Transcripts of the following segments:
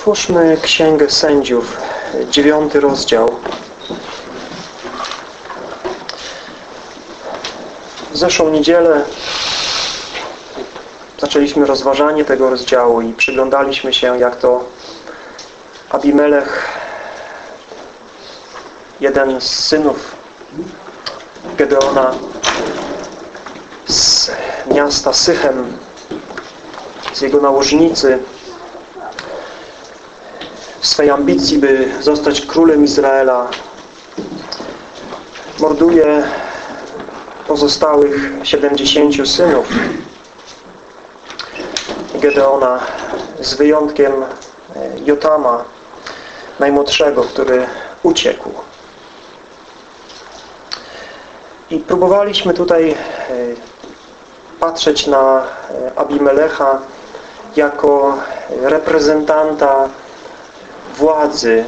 Otwórzmy Księgę Sędziów, dziewiąty rozdział. W zeszłą niedzielę zaczęliśmy rozważanie tego rozdziału i przyglądaliśmy się, jak to Abimelech, jeden z synów Gedeona z miasta Sychem, z jego nałożnicy, swej ambicji, by zostać królem Izraela, morduje pozostałych 70 synów Gedeona z wyjątkiem Jotama, najmłodszego, który uciekł. I próbowaliśmy tutaj patrzeć na Abimelecha jako reprezentanta władzy,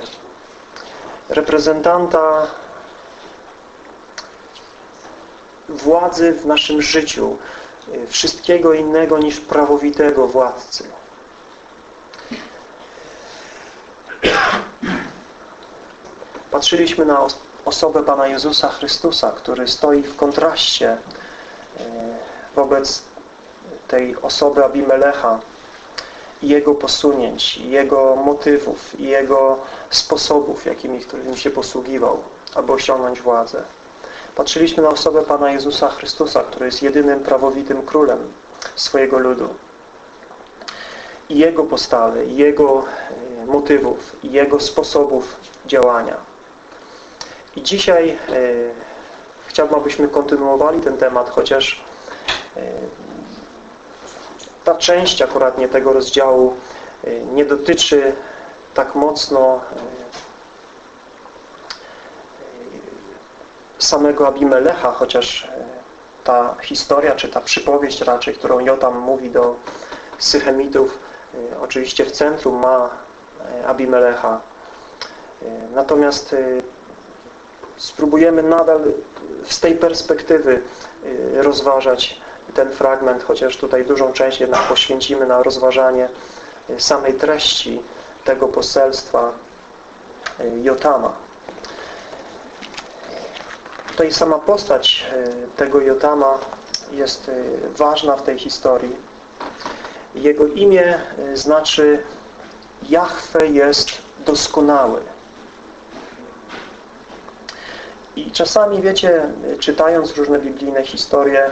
reprezentanta władzy w naszym życiu, wszystkiego innego niż prawowitego władcy. Patrzyliśmy na osobę Pana Jezusa Chrystusa, który stoi w kontraście wobec tej osoby Abimelecha jego posunięć, jego motywów, jego sposobów, jakimi którym się posługiwał, aby osiągnąć władzę. Patrzyliśmy na osobę Pana Jezusa Chrystusa, który jest jedynym prawowitym królem swojego ludu. I Jego postawy, Jego motywów, i Jego sposobów działania. I dzisiaj e, chciałbym, abyśmy kontynuowali ten temat, chociaż e, ta część akuratnie tego rozdziału nie dotyczy tak mocno samego Abimelecha, chociaż ta historia, czy ta przypowieść raczej, którą Jotam mówi do Sychemitów, oczywiście w centrum ma Abimelecha. Natomiast spróbujemy nadal z tej perspektywy rozważać ten fragment, chociaż tutaj dużą część jednak poświęcimy na rozważanie samej treści tego poselstwa Jotama. Tutaj sama postać tego Jotama jest ważna w tej historii. Jego imię znaczy Jahwe jest doskonały. I czasami, wiecie, czytając różne biblijne historie,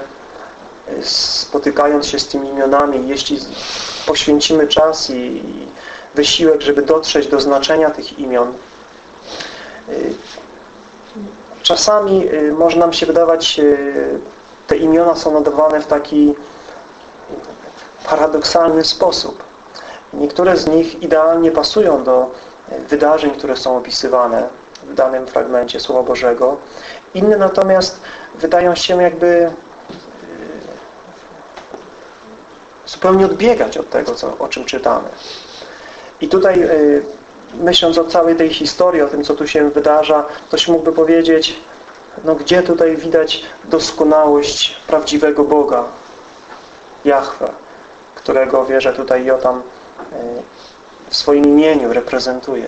spotykając się z tymi imionami, jeśli poświęcimy czas i wysiłek, żeby dotrzeć do znaczenia tych imion, czasami może nam się wydawać, te imiona są nadawane w taki paradoksalny sposób. Niektóre z nich idealnie pasują do wydarzeń, które są opisywane w danym fragmencie Słowa Bożego. Inne natomiast wydają się jakby zupełnie odbiegać od tego, co, o czym czytamy. I tutaj myśląc o całej tej historii, o tym, co tu się wydarza, ktoś mógłby powiedzieć, no gdzie tutaj widać doskonałość prawdziwego Boga, Jahwe, którego wierzę tutaj Jotam w swoim imieniu reprezentuje.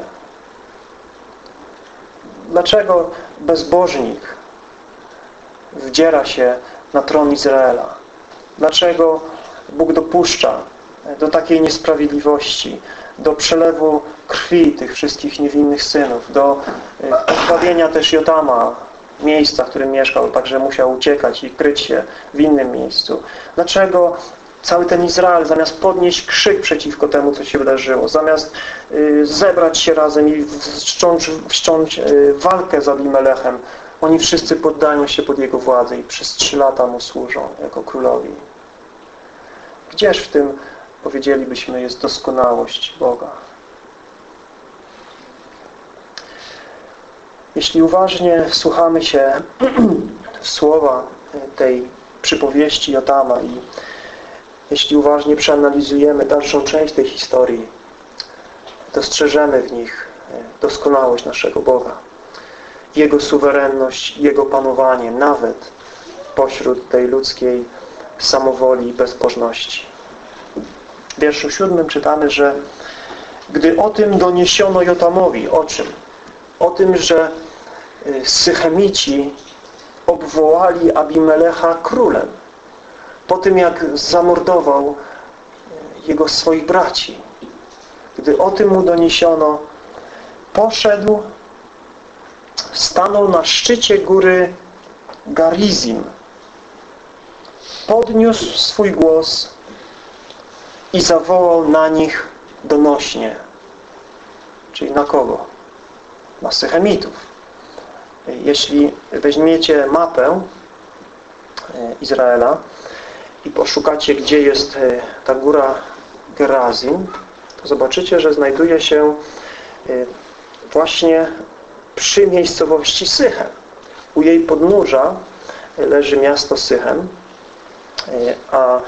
Dlaczego bezbożnik wdziera się na tron Izraela? Dlaczego Bóg dopuszcza do takiej niesprawiedliwości, do przelewu krwi tych wszystkich niewinnych synów, do pozbawienia też Jotama miejsca, w którym mieszkał, także musiał uciekać i kryć się w innym miejscu. Dlaczego cały ten Izrael, zamiast podnieść krzyk przeciwko temu, co się wydarzyło, zamiast zebrać się razem i wszcząć, wszcząć walkę z Abimelechem, oni wszyscy poddają się pod jego władzę i przez trzy lata mu służą jako królowi. Gdzież w tym, powiedzielibyśmy, jest doskonałość Boga? Jeśli uważnie słuchamy się słowa tej przypowieści Jotama i jeśli uważnie przeanalizujemy dalszą część tej historii, dostrzeżemy w nich doskonałość naszego Boga. Jego suwerenność, Jego panowanie, nawet pośród tej ludzkiej samowoli i bezbożności. W wierszu siódmym czytamy, że Gdy o tym doniesiono Jotamowi, o czym? O tym, że y, Sychemici obwołali Abimelecha królem. Po tym, jak zamordował y, jego swoich braci. Gdy o tym mu doniesiono, poszedł, stanął na szczycie góry Garizim. Podniósł swój głos i zawołał na nich donośnie. Czyli na kogo? Na Sychemitów. Jeśli weźmiecie mapę e, Izraela i poszukacie, gdzie jest e, ta góra Gerazim, to zobaczycie, że znajduje się e, właśnie przy miejscowości Sychem. U jej podnóża leży miasto Sychem, a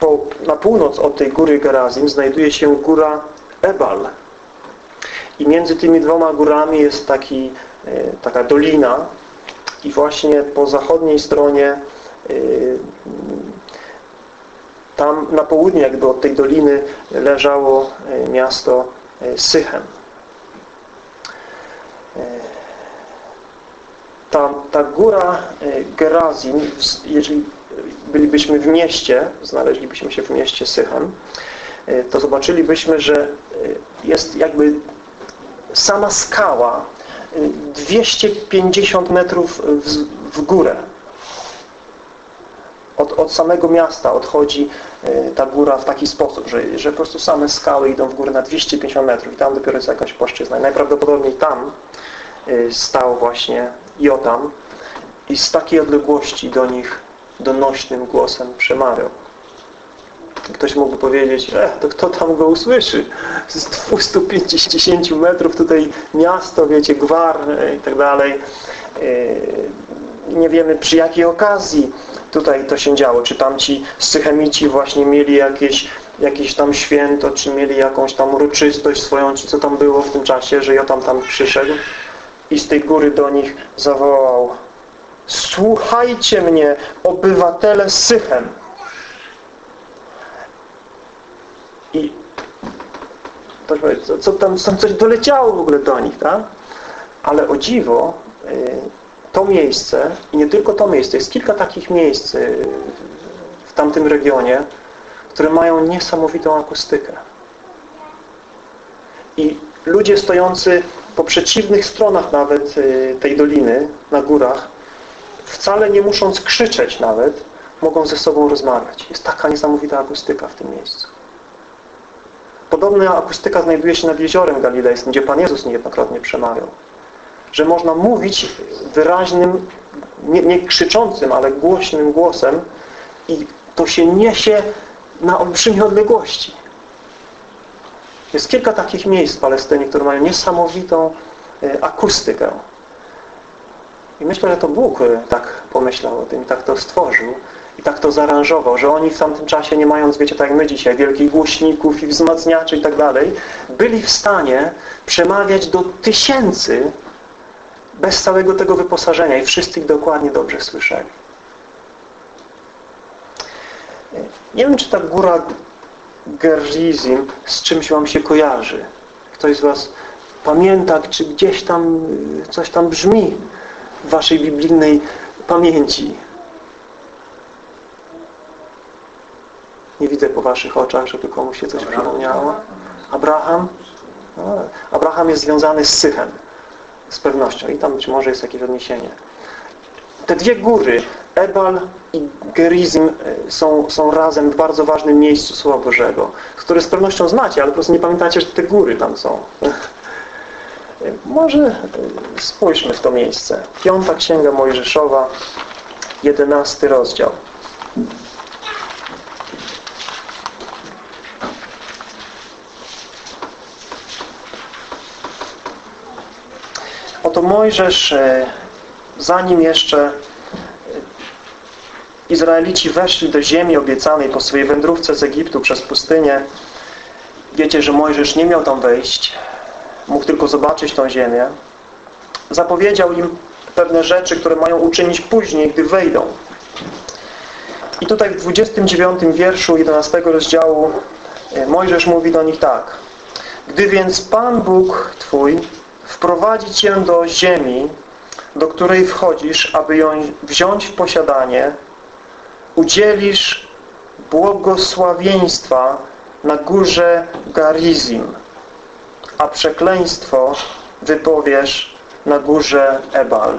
po, na północ od tej góry Gerazim znajduje się góra Ebal. I między tymi dwoma górami jest taki, e, taka dolina i właśnie po zachodniej stronie e, tam na południe jakby od tej doliny leżało miasto Sychem. Ta, ta góra Gerazim, jeżeli bylibyśmy w mieście, znaleźlibyśmy się w mieście Sychem, e, to zobaczylibyśmy, że e, jest jakby sama skała 250 e, metrów w, w górę. Od, od samego miasta odchodzi ta góra w taki sposób, że, że po prostu same skały idą w górę na 250 metrów i tam dopiero jest jakaś płaszczyzna. I najprawdopodobniej tam stał właśnie Jotam i z takiej odległości do nich donośnym głosem przemawiał. Ktoś mógłby powiedzieć, e, to kto tam go usłyszy? Z 250 metrów tutaj miasto, wiecie, gwar i tak dalej. E, nie wiemy przy jakiej okazji tutaj to się działo. Czy tamci sychemici właśnie mieli jakieś, jakieś tam święto, czy mieli jakąś tam uroczystość swoją, czy co tam było w tym czasie, że ja tam tam przyszedł i z tej góry do nich zawołał Słuchajcie mnie, obywatele Sychem. I co, co tam, tam coś doleciało w ogóle do nich, tak? Ale o dziwo, y, to miejsce, i nie tylko to miejsce, jest kilka takich miejsc y, w tamtym regionie, które mają niesamowitą akustykę. I ludzie stojący po przeciwnych stronach nawet y, tej doliny, na górach, wcale nie musząc krzyczeć nawet, mogą ze sobą rozmawiać. Jest taka niesamowita akustyka w tym miejscu. Podobna akustyka znajduje się nad jeziorem galilejskim, gdzie Pan Jezus niejednokrotnie przemawiał. Że można mówić wyraźnym, nie, nie krzyczącym, ale głośnym głosem i to się niesie na olbrzymie odległości. Jest kilka takich miejsc w Palestynie, które mają niesamowitą e, akustykę. I myślę, że to Bóg e, tak pomyślał o tym tak to stworzył i tak to zaaranżował, że oni w tamtym czasie, nie mając, wiecie, tak jak my dzisiaj, wielkich głośników i wzmacniaczy i tak dalej, byli w stanie przemawiać do tysięcy bez całego tego wyposażenia i wszyscy ich dokładnie dobrze słyszeli. Nie wiem, czy ta góra Gerizim z czymś Wam się kojarzy. Ktoś z Was pamięta, czy gdzieś tam e, coś tam brzmi waszej biblijnej pamięci. Nie widzę po waszych oczach, żeby komuś się coś przypomniało. Abraham? No, Abraham jest związany z Sychem. Z pewnością. I tam być może jest jakieś odniesienie. Te dwie góry, Ebal i Gerizim e, są, są razem w bardzo ważnym miejscu Słowa Bożego, które z pewnością znacie, ale po prostu nie pamiętacie, że te góry tam są. Może spójrzmy w to miejsce. Piąta Księga Mojżeszowa, jedenasty rozdział. Oto Mojżesz, e, zanim jeszcze Izraelici weszli do ziemi obiecanej po swojej wędrówce z Egiptu przez pustynię, wiecie, że Mojżesz nie miał tam wejść, mógł tylko zobaczyć tą ziemię, zapowiedział im pewne rzeczy, które mają uczynić później, gdy wejdą. I tutaj w 29 wierszu 11 rozdziału Mojżesz mówi do nich tak. Gdy więc Pan Bóg Twój wprowadzi Cię do ziemi, do której wchodzisz, aby ją wziąć w posiadanie, udzielisz błogosławieństwa na górze Garizim, a przekleństwo wypowiesz na górze Ebal.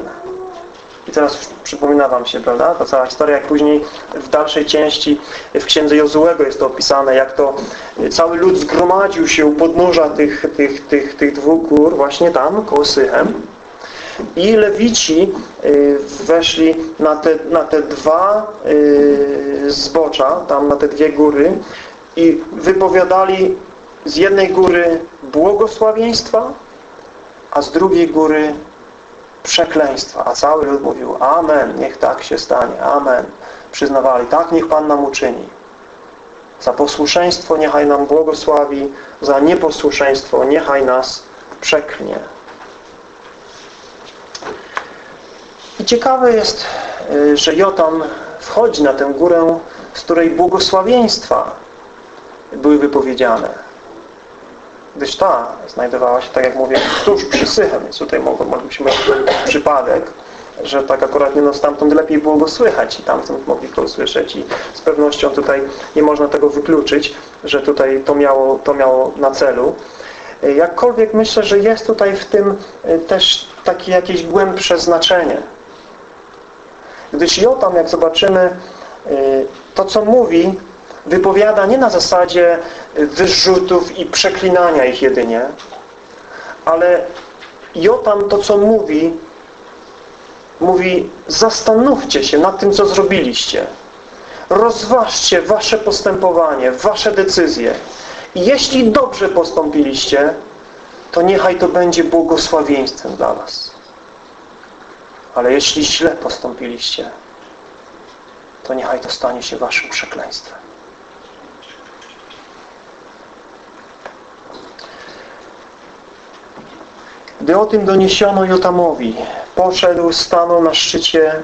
I teraz przypomina Wam się, prawda? Ta cała historia, jak później w dalszej części w księdze Jozułego jest to opisane, jak to cały lud zgromadził się u podnóża tych, tych, tych, tych dwóch gór, właśnie tam, koło Sychem. I Lewici y, weszli na te, na te dwa y, zbocza, tam na te dwie góry i wypowiadali z jednej góry błogosławieństwa, a z drugiej góry przekleństwa. A cały lud mówił Amen, niech tak się stanie, Amen. Przyznawali, tak niech Pan nam uczyni. Za posłuszeństwo niechaj nam błogosławi, za nieposłuszeństwo niechaj nas przeknie. I ciekawe jest, y, że Jotam wchodzi na tę górę, z której błogosławieństwa były wypowiedziane. Gdyż ta znajdowała się, tak jak mówię, tuż przy Sychem, więc tutaj moglibyśmy przypadek, że tak akurat nie no stamtąd lepiej było go słychać i tamtąd mogli go usłyszeć i z pewnością tutaj nie można tego wykluczyć, że tutaj to miało, to miało na celu. Jakkolwiek myślę, że jest tutaj w tym y, też takie jakieś głębsze znaczenie. Gdyż Jotam, jak zobaczymy, y, to co mówi, wypowiada nie na zasadzie wyrzutów i przeklinania ich jedynie, ale Jotam to co mówi, mówi zastanówcie się nad tym, co zrobiliście. Rozważcie wasze postępowanie, wasze decyzje. I jeśli dobrze postąpiliście, to niechaj to będzie błogosławieństwem dla was. Ale jeśli źle postąpiliście, to niechaj to stanie się waszym przekleństwem. Gdy o tym doniesiono Jotamowi, poszedł, stanął na szczycie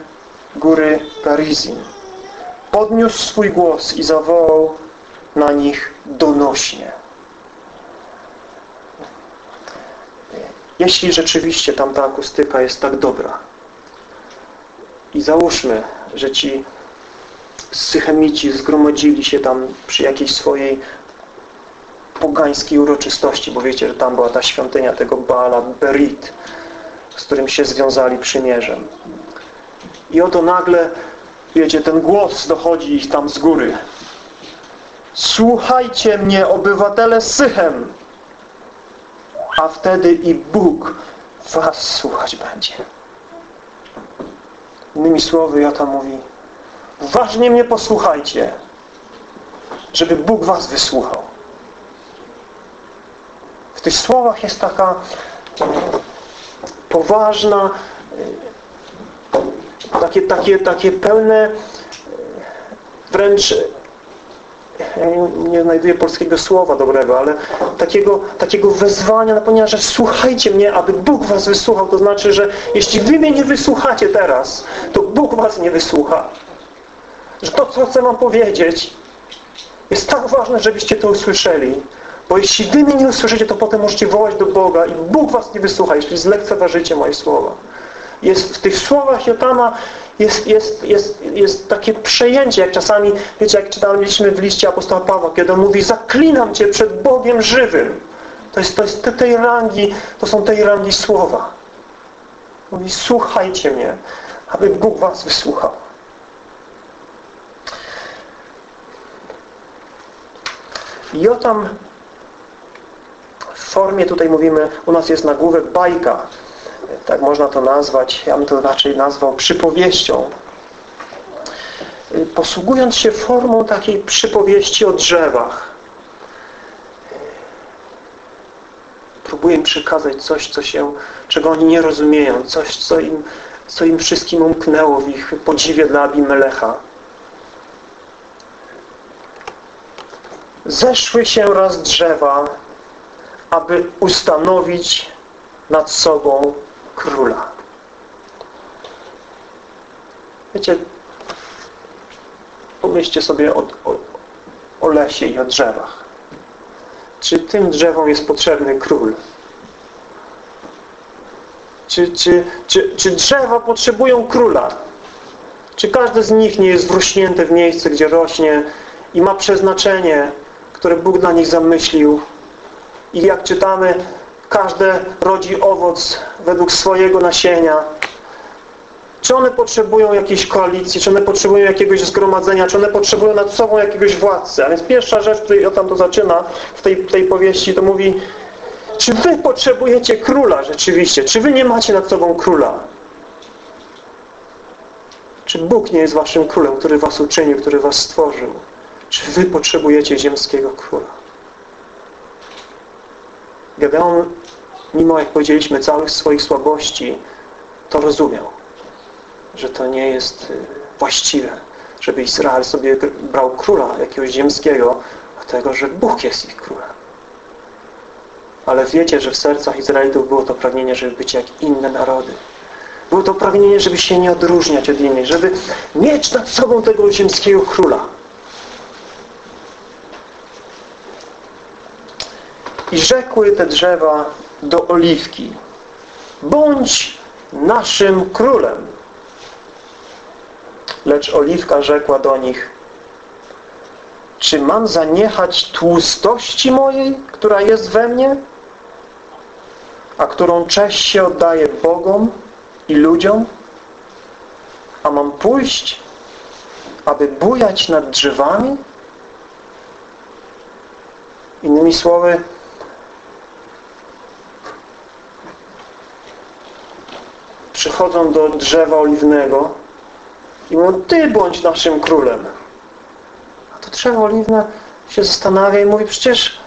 góry Garizim. Podniósł swój głos i zawołał na nich donośnie. Jeśli rzeczywiście tamta akustyka jest tak dobra i załóżmy, że ci sychemici zgromadzili się tam przy jakiejś swojej pogańskiej uroczystości, bo wiecie, że tam była ta świątynia tego Baala Berit, z którym się związali przymierzem. I oto nagle, wiecie, ten głos dochodzi ich tam z góry. Słuchajcie mnie, obywatele Sychem, a wtedy i Bóg was słuchać będzie. Innymi słowy, Jota mówi, uważnie mnie posłuchajcie, żeby Bóg was wysłuchał. W tych słowach jest taka poważna, takie, takie, takie pełne wręcz ja nie, nie znajduję polskiego słowa dobrego, ale takiego, takiego wezwania, ponieważ że słuchajcie mnie, aby Bóg was wysłuchał. To znaczy, że jeśli wy mnie nie wysłuchacie teraz, to Bóg was nie wysłucha. Że to, co chcę wam powiedzieć, jest tak ważne, żebyście to usłyszeli. Bo jeśli wy mnie nie usłyszycie, to potem możecie wołać do Boga i Bóg was nie wysłucha, jeśli zlekceważycie moje słowa. Jest w tych słowach Jotama jest, jest, jest, jest takie przejęcie, jak czasami, wiecie, jak czytaliśmy w liście apostoła Pawła, kiedy on mówi, zaklinam Cię przed Bogiem żywym. To jest, to jest tej rangi, to są tej rangi słowa. Mówi, słuchajcie mnie, aby Bóg was wysłuchał. Jotam w formie, tutaj mówimy, u nas jest nagłówek bajka, tak można to nazwać, ja bym to raczej nazwał przypowieścią. Posługując się formą takiej przypowieści o drzewach, próbuję im przekazać coś, co się, czego oni nie rozumieją, coś, co im, co im wszystkim umknęło w ich podziwie dla Abimelecha. Zeszły się raz drzewa, aby ustanowić nad sobą króla. Wiecie, pomyślcie sobie o, o, o lesie i o drzewach. czy tym drzewom jest potrzebny król? Czy, czy, czy, czy drzewa potrzebują króla? Czy każde z nich nie jest wrośnięte w miejsce, gdzie rośnie i ma przeznaczenie, które Bóg dla nich zamyślił? I jak czytamy, każde rodzi owoc według swojego nasienia. Czy one potrzebują jakiejś koalicji, czy one potrzebują jakiegoś zgromadzenia, czy one potrzebują nad sobą jakiegoś władcy. A więc pierwsza rzecz, której tam to zaczyna w tej, tej powieści, to mówi czy wy potrzebujecie króla rzeczywiście? Czy wy nie macie nad sobą króla? Czy Bóg nie jest waszym królem, który was uczynił, który was stworzył? Czy wy potrzebujecie ziemskiego króla? Gedeon, mimo jak powiedzieliśmy, całych swoich słabości, to rozumiał, że to nie jest y, właściwe, żeby Izrael sobie brał króla jakiegoś ziemskiego, dlatego, że Bóg jest ich królem. Ale wiecie, że w sercach Izraelitów było to pragnienie, żeby być jak inne narody. Było to pragnienie, żeby się nie odróżniać od innych, żeby mieć nad sobą tego ziemskiego króla. I rzekły te drzewa do oliwki, bądź naszym królem. Lecz oliwka rzekła do nich, czy mam zaniechać tłustości mojej, która jest we mnie, a którą cześć się oddaje Bogom i ludziom, a mam pójść, aby bujać nad drzewami? Innymi słowy, przychodzą do drzewa oliwnego i mówią, Ty bądź naszym królem. A to drzewo oliwne się zastanawia i mówi, przecież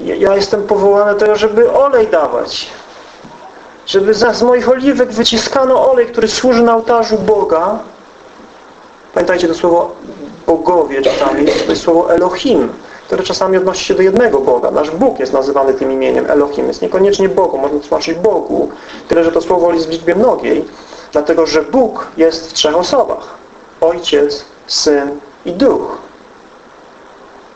ja jestem powołany do tego, żeby olej dawać. Żeby z moich oliwek wyciskano olej, który służy na ołtarzu Boga. Pamiętajcie to słowo bogowie czytamy. To jest słowo Elohim, które czasami odnosi się do jednego Boga. Nasz Bóg jest nazywany tym imieniem Elohim. Jest niekoniecznie Bogu, można tłumaczyć Bogu. Tyle, że to słowo jest w liczbie mnogiej. Dlatego, że Bóg jest w trzech osobach. Ojciec, Syn i Duch.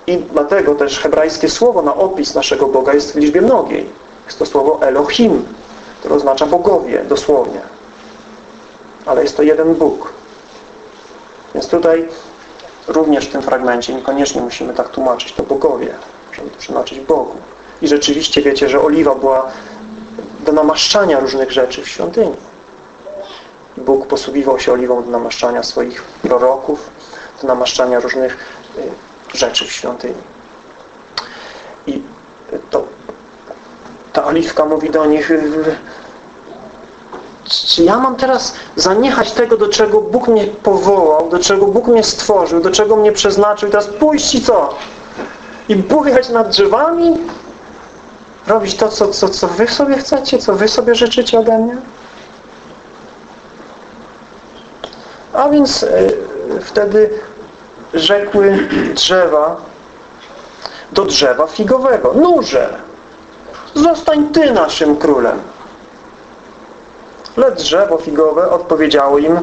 I dlatego też hebrajskie słowo na opis naszego Boga jest w liczbie mnogiej. Jest to słowo Elohim, które oznacza bogowie, dosłownie. Ale jest to jeden Bóg. Więc tutaj również w tym fragmencie niekoniecznie musimy tak tłumaczyć to bogowie. Możemy to tłumaczyć Bogu. I rzeczywiście wiecie, że oliwa była do namaszczania różnych rzeczy w świątyni. Bóg posługiwał się oliwą do namaszczania swoich proroków, do namaszczania różnych y, rzeczy w świątyni. I to, ta oliwka mówi do nich czy ja mam teraz zaniechać tego, do czego Bóg mnie powołał, do czego Bóg mnie stworzył, do czego mnie przeznaczył i teraz pójść i co? I bujać nad drzewami? Robić to, co, co, co wy sobie chcecie, co wy sobie życzycie ode mnie? A więc y, wtedy rzekły drzewa do drzewa figowego. Nurze, zostań Ty naszym królem. Lecz drzewo figowe odpowiedziało im,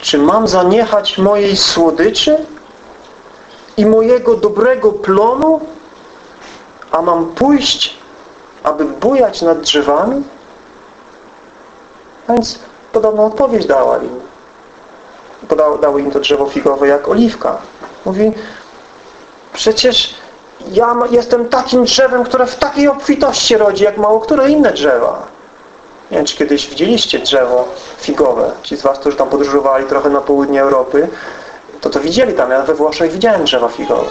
czy mam zaniechać mojej słodyczy i mojego dobrego plonu, a mam pójść, aby bujać nad drzewami? A więc podobną odpowiedź dała im podał, dało im to drzewo figowe jak oliwka. Mówi, przecież ja jestem takim drzewem, które w takiej obfitości rodzi, jak mało które inne drzewa. Nie wiem, czy kiedyś widzieliście drzewo figowe. Ci z Was, którzy tam podróżowali trochę na południe Europy, to to widzieli tam. Ja we Włoszech widziałem drzewa figowe.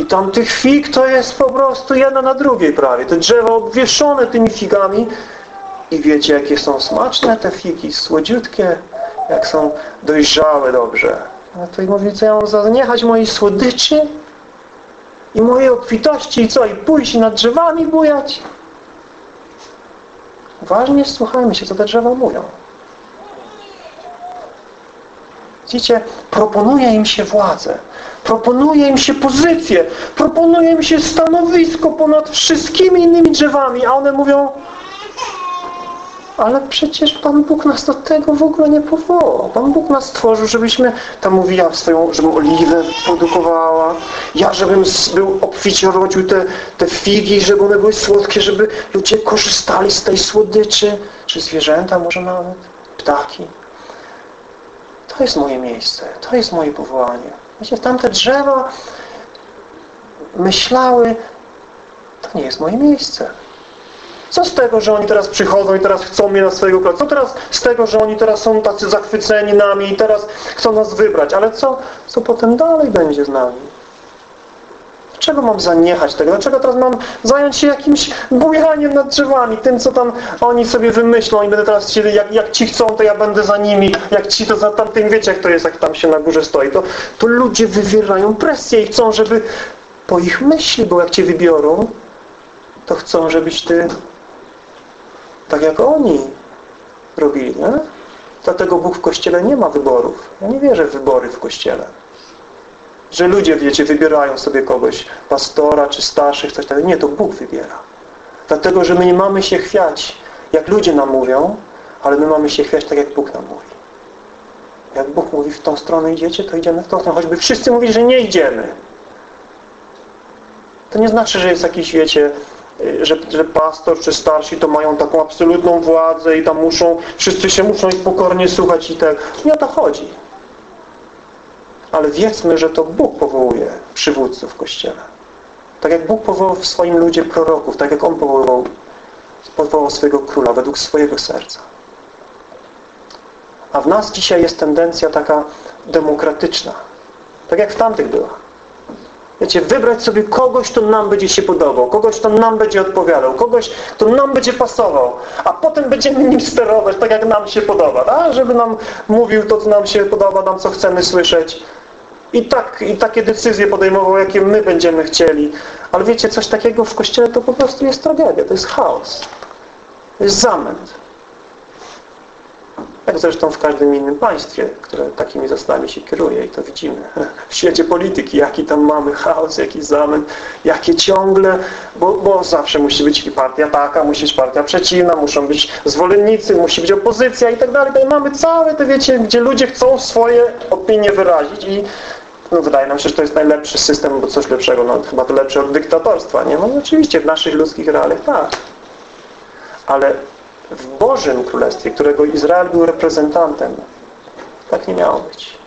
I tam tych fig to jest po prostu jedna na drugiej prawie. Te drzewa obwieszone tymi figami. I wiecie, jakie są smaczne te figi, słodziutkie, jak są dojrzałe dobrze. No to i mówi, co ja mam zaniechać mojej słodyczy i mojej obfitości i co? I pójść nad drzewami bujać? Uważnie słuchajmy się, co te drzewa mówią. Widzicie, proponuje im się władzę, proponuje im się pozycję, proponuje im się stanowisko ponad wszystkimi innymi drzewami, a one mówią ale przecież Pan Bóg nas do tego w ogóle nie powołał. Pan Bóg nas stworzył, żebyśmy, tam mówiła swoją, żeby oliwę produkowała Ja, żebym był obficie rodził te, te figi, żeby one były słodkie, żeby ludzie korzystali z tej słodyczy. Czy zwierzęta może nawet? Ptaki. To jest moje miejsce. To jest moje powołanie. Wiecie, tamte drzewa myślały, to nie jest moje miejsce. Co z tego, że oni teraz przychodzą i teraz chcą mnie na swojego króla? Co teraz z tego, że oni teraz są tacy zachwyceni nami i teraz chcą nas wybrać? Ale co, co potem dalej będzie z nami? Dlaczego mam zaniechać tego? Dlaczego teraz mam zająć się jakimś bujaniem nad drzewami? Tym, co tam oni sobie wymyślą i będę teraz chcieli, jak, jak ci chcą, to ja będę za nimi. Jak ci, to za tamtym. Wiecie, jak to jest, jak tam się na górze stoi. To, to ludzie wywierają presję i chcą, żeby po ich myśli, bo jak cię wybiorą, to chcą, żebyś ty tak jak oni robili. Nie? Dlatego Bóg w Kościele nie ma wyborów. Ja nie wierzę w wybory w Kościele. Że ludzie, wiecie, wybierają sobie kogoś, pastora czy starszych, coś takiego. Nie, to Bóg wybiera. Dlatego, że my nie mamy się chwiać, jak ludzie nam mówią, ale my mamy się chwiać tak, jak Bóg nam mówi. Jak Bóg mówi, w tą stronę idziecie, to idziemy w tą stronę. Choćby wszyscy mówili, że nie idziemy. To nie znaczy, że jest jakiś, wiecie, że, że pastor czy starsi to mają taką absolutną władzę i tam muszą, wszyscy się muszą ich pokornie słuchać i tak. Nie o to chodzi. Ale wiedzmy, że to Bóg powołuje przywódców Kościele. Tak jak Bóg powołał w swoim ludzie proroków, tak jak On powołał, powołał swojego króla według swojego serca. A w nas dzisiaj jest tendencja taka demokratyczna. Tak jak w tamtych była. Wiecie, wybrać sobie kogoś, kto nam będzie się podobał, kogoś, kto nam będzie odpowiadał, kogoś, kto nam będzie pasował, a potem będziemy nim sterować, tak jak nam się podoba, tak? żeby nam mówił to, co nam się podoba, nam co chcemy słyszeć. I, tak, I takie decyzje podejmował, jakie my będziemy chcieli. Ale wiecie, coś takiego w Kościele to po prostu jest tragedia, to jest chaos. To jest zamęt. Jak zresztą w każdym innym państwie, które takimi zasadami się kieruje i to widzimy. W świecie polityki, jaki tam mamy chaos, jaki zamęt, jakie ciągle, bo, bo zawsze musi być partia taka, musi być partia przeciwna, muszą być zwolennicy, musi być opozycja i tak dalej. I mamy całe te, wiecie, gdzie ludzie chcą swoje opinie wyrazić i no, wydaje nam się, że to jest najlepszy system, bo coś lepszego, no chyba to lepsze od dyktatorstwa, nie? No oczywiście w naszych ludzkich realiach tak. Ale w Bożym Królestwie, którego Izrael był reprezentantem, tak nie miało być.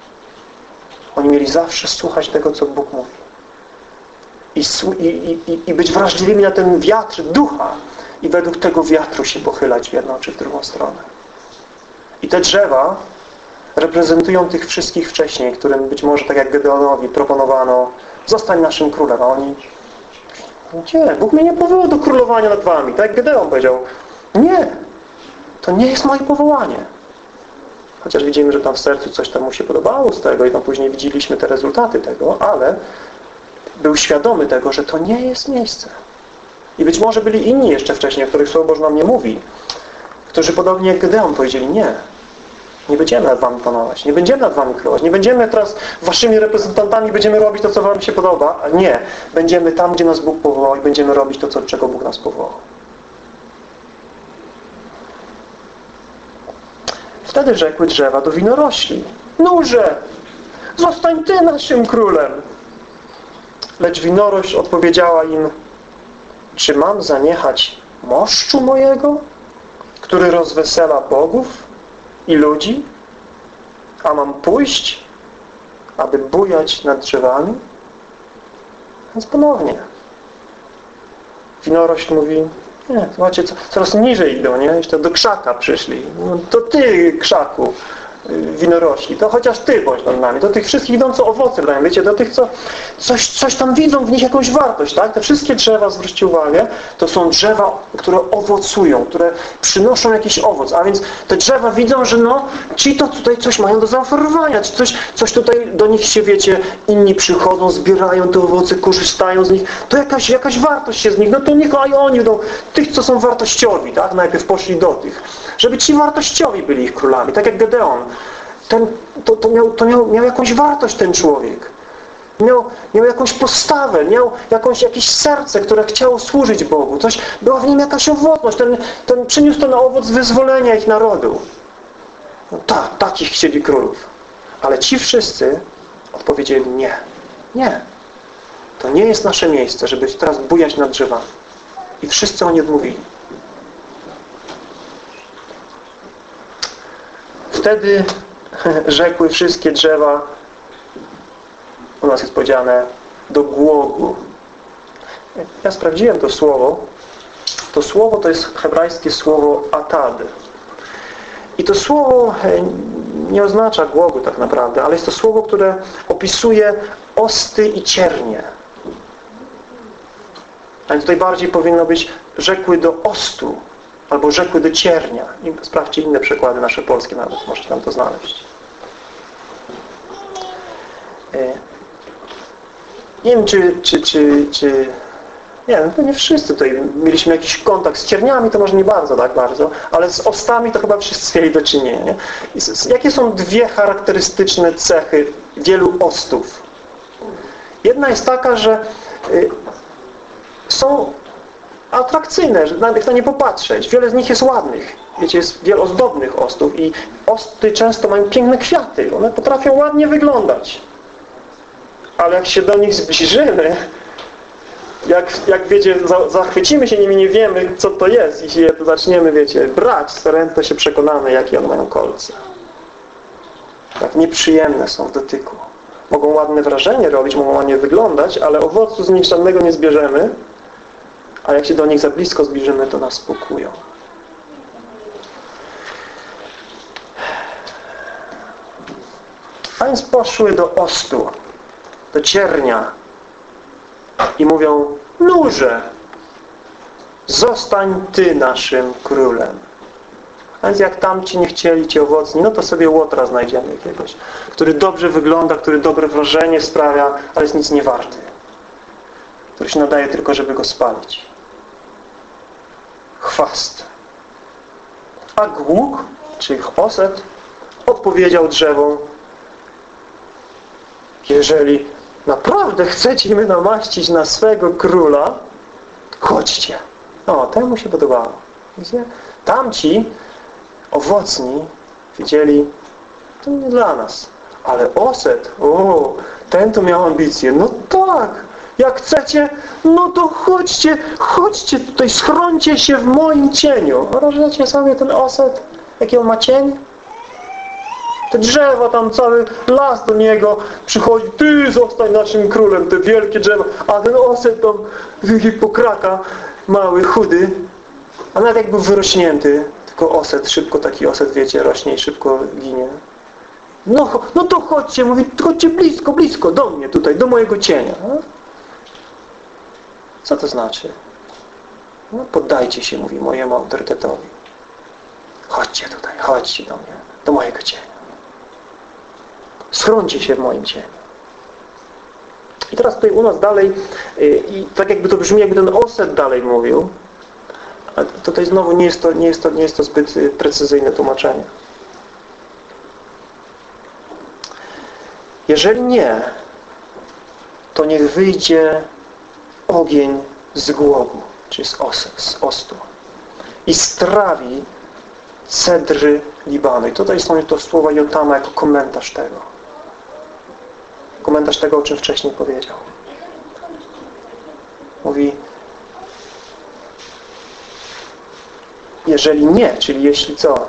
Oni mieli zawsze słuchać tego, co Bóg mówi. I, i, i, być wrażliwymi na ten wiatr ducha i według tego wiatru się pochylać w jedną czy w drugą stronę. I te drzewa reprezentują tych wszystkich wcześniej, którym być może tak jak Gedeonowi proponowano zostań naszym królem, a oni nie, Bóg mnie nie powołał do królowania nad wami. Tak jak Gedeon powiedział, nie, to nie jest moje powołanie. Chociaż widzimy, że tam w sercu coś tam mu się podobało z tego i tam później widzieliśmy te rezultaty tego, ale był świadomy tego, że to nie jest miejsce. I być może byli inni jeszcze wcześniej, o których Słowo Boże nam nie mówi, którzy podobnie jak Gedeon powiedzieli, nie, nie będziemy nad wami panować, nie będziemy nad wami królować, nie będziemy teraz waszymi reprezentantami, będziemy robić to, co wam się podoba. Nie, będziemy tam, gdzie nas Bóg powołał i będziemy robić to, co, czego Bóg nas powołał. Wtedy rzekły drzewa do winorośli. Nurze, zostań Ty naszym królem. Lecz winorość odpowiedziała im, czy mam zaniechać moszczu mojego, który rozwesela bogów i ludzi, a mam pójść, aby bujać nad drzewami? Więc ponownie winorość mówi, nie, zobaczcie, coraz niżej idą, nie? Jeszcze do krzaka przyszli. No, to ty, krzaku, winorośli, to chociaż Ty bądź nad nami. Do tych wszystkich idą, co owoce dają. Wiecie, do tych, co coś, coś tam widzą w nich jakąś wartość. Tak? Te wszystkie drzewa, zwróćcie uwagę, to są drzewa, które owocują, które przynoszą jakiś owoc. A więc te drzewa widzą, że no, ci to tutaj coś mają do zaoferowania. Coś, coś tutaj do nich się, wiecie, inni przychodzą, zbierają te owoce, korzystają z nich. To jakaś, jakaś wartość się z nich. No to niech oni idą. Tych, co są wartościowi, tak? Najpierw poszli do tych. Żeby ci wartościowi byli ich królami. Tak jak Gedeon ten, to, to, miał, to miał, miał jakąś wartość ten człowiek. Miał, miał jakąś postawę, miał jakąś, jakieś serce, które chciało służyć Bogu. Coś, była w nim jakaś owocność. Ten, ten przyniósł to na owoc wyzwolenia ich narodu. No tak, takich chcieli królów. Ale ci wszyscy odpowiedzieli nie. Nie. To nie jest nasze miejsce, żeby teraz bujać nad drzewami. I wszyscy oni odmówili. Wtedy rzekły wszystkie drzewa, u nas jest powiedziane, do głogu. Ja sprawdziłem to słowo. To słowo to jest hebrajskie słowo atad. I to słowo e, nie oznacza głogu tak naprawdę, ale jest to słowo, które opisuje osty i ciernie. A tutaj bardziej powinno być rzekły do ostu albo rzekły do ciernia. I sprawdźcie inne przykłady nasze polskie nawet, możecie tam to znaleźć. E, nie wiem, czy, czy, czy, czy nie wiem, nie wszyscy tutaj mieliśmy jakiś kontakt z cierniami, to może nie bardzo, tak bardzo, ale z ostami to chyba wszyscy mieli do czynienia. Nie? jakie są dwie charakterystyczne cechy wielu ostów? Jedna jest taka, że y, są atrakcyjne, że nawet na nie popatrzeć. Wiele z nich jest ładnych. Wiecie, jest wiele ozdobnych ostów i osty często mają piękne kwiaty. One potrafią ładnie wyglądać. Ale jak się do nich zbliżymy, jak, jak wiecie, zachwycimy się nimi, nie wiemy, co to jest. Jeśli je zaczniemy, wiecie, brać, to się przekonamy, jakie one mają kolce. Tak nieprzyjemne są w dotyku. Mogą ładne wrażenie robić, mogą ładnie wyglądać, ale owocu z nich żadnego nie zbierzemy, a jak się do nich za blisko zbliżymy, to nas spokują. A więc poszły do ostu, do ciernia i mówią, nurze, zostań Ty naszym królem. A więc jak tamci nie chcieli Cię owocni, no to sobie łotra znajdziemy jakiegoś, który dobrze wygląda, który dobre wrażenie sprawia, ale jest nic nie warty. Który się nadaje tylko, żeby go spalić. Chwast. A głuk, czyli oset, odpowiedział drzewom, jeżeli naprawdę chcecie mnie namaścić na swego króla, chodźcie. O, temu się podobało. Widzicie? Tamci owocni widzieli, to nie dla nas. Ale Oset, o, ten to miał ambicje. No tak, jak chcecie, no to chodźcie, chodźcie tutaj, schroncie się w moim cieniu. Wyobrażacie sobie ten Oset, jaki on ma cień? Te drzewa, tam cały las do niego przychodzi. Ty zostań naszym królem, te wielkie drzewa. A ten oset tam pokraka, mały, chudy. A nawet jak był wyrośnięty, tylko oset, szybko taki oset, wiecie, rośnie i szybko ginie. No, no to chodźcie, mówi, chodźcie blisko, blisko, do mnie tutaj, do mojego cienia. Co to znaczy? No poddajcie się, mówi mojemu autorytetowi. Chodźcie tutaj, chodźcie do mnie, do mojego cienia. Schroncie się w moim cieniu. I teraz tutaj u nas dalej, y, i tak jakby to brzmi, jakby ten oset dalej mówił, ale tutaj znowu nie jest to, nie jest to, nie jest to zbyt y, precyzyjne tłumaczenie. Jeżeli nie, to niech wyjdzie ogień z głogu, czyli z, os, z ostu i strawi cedry Libanu. I tutaj są to słowa Jotama jako komentarz tego komentarz tego, o czym wcześniej powiedział. Mówi jeżeli nie, czyli jeśli co,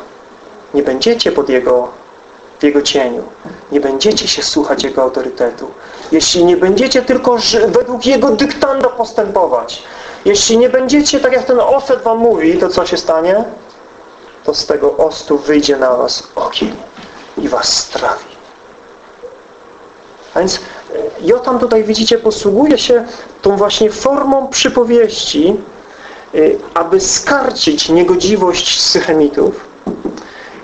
nie będziecie pod Jego, w Jego cieniu, nie będziecie się słuchać Jego autorytetu, jeśli nie będziecie tylko według Jego dyktanda postępować, jeśli nie będziecie, tak jak ten oset wam mówi, to co się stanie? To z tego ostu wyjdzie na was ogień i was strawi. A więc e, Jotam tutaj, widzicie, posługuje się tą właśnie formą przypowieści, e, aby skarcić niegodziwość Sychemitów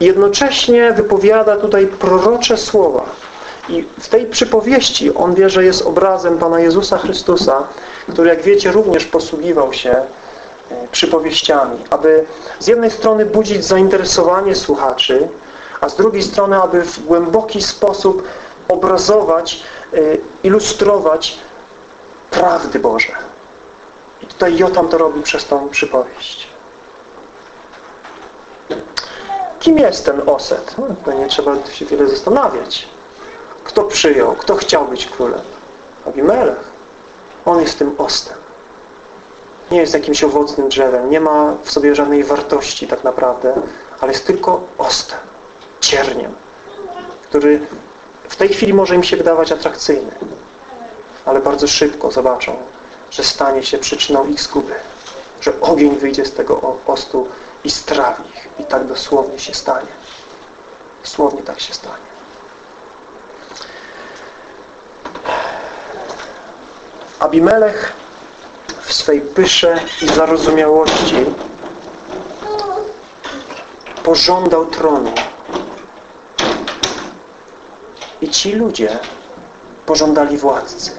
jednocześnie wypowiada tutaj prorocze słowa. I w tej przypowieści on wie, że jest obrazem Pana Jezusa Chrystusa, który, jak wiecie, również posługiwał się e, przypowieściami, aby z jednej strony budzić zainteresowanie słuchaczy, a z drugiej strony, aby w głęboki sposób obrazować, y, ilustrować prawdy Boże. I tutaj Jotam to robi przez tą przypowieść. Kim jest ten Oset? No, nie trzeba się wiele zastanawiać. Kto przyjął? Kto chciał być królem? Abimelech. On jest tym ostem. Nie jest jakimś owocnym drzewem, nie ma w sobie żadnej wartości tak naprawdę, ale jest tylko ostem, cierniem, który w tej chwili może im się wydawać atrakcyjny, ale bardzo szybko zobaczą, że stanie się przyczyną ich zguby, że ogień wyjdzie z tego ostu i strawi ich. I tak dosłownie się stanie. Dosłownie tak się stanie. Abimelech w swej pysze i zarozumiałości pożądał tronu. I ci ludzie pożądali władcy.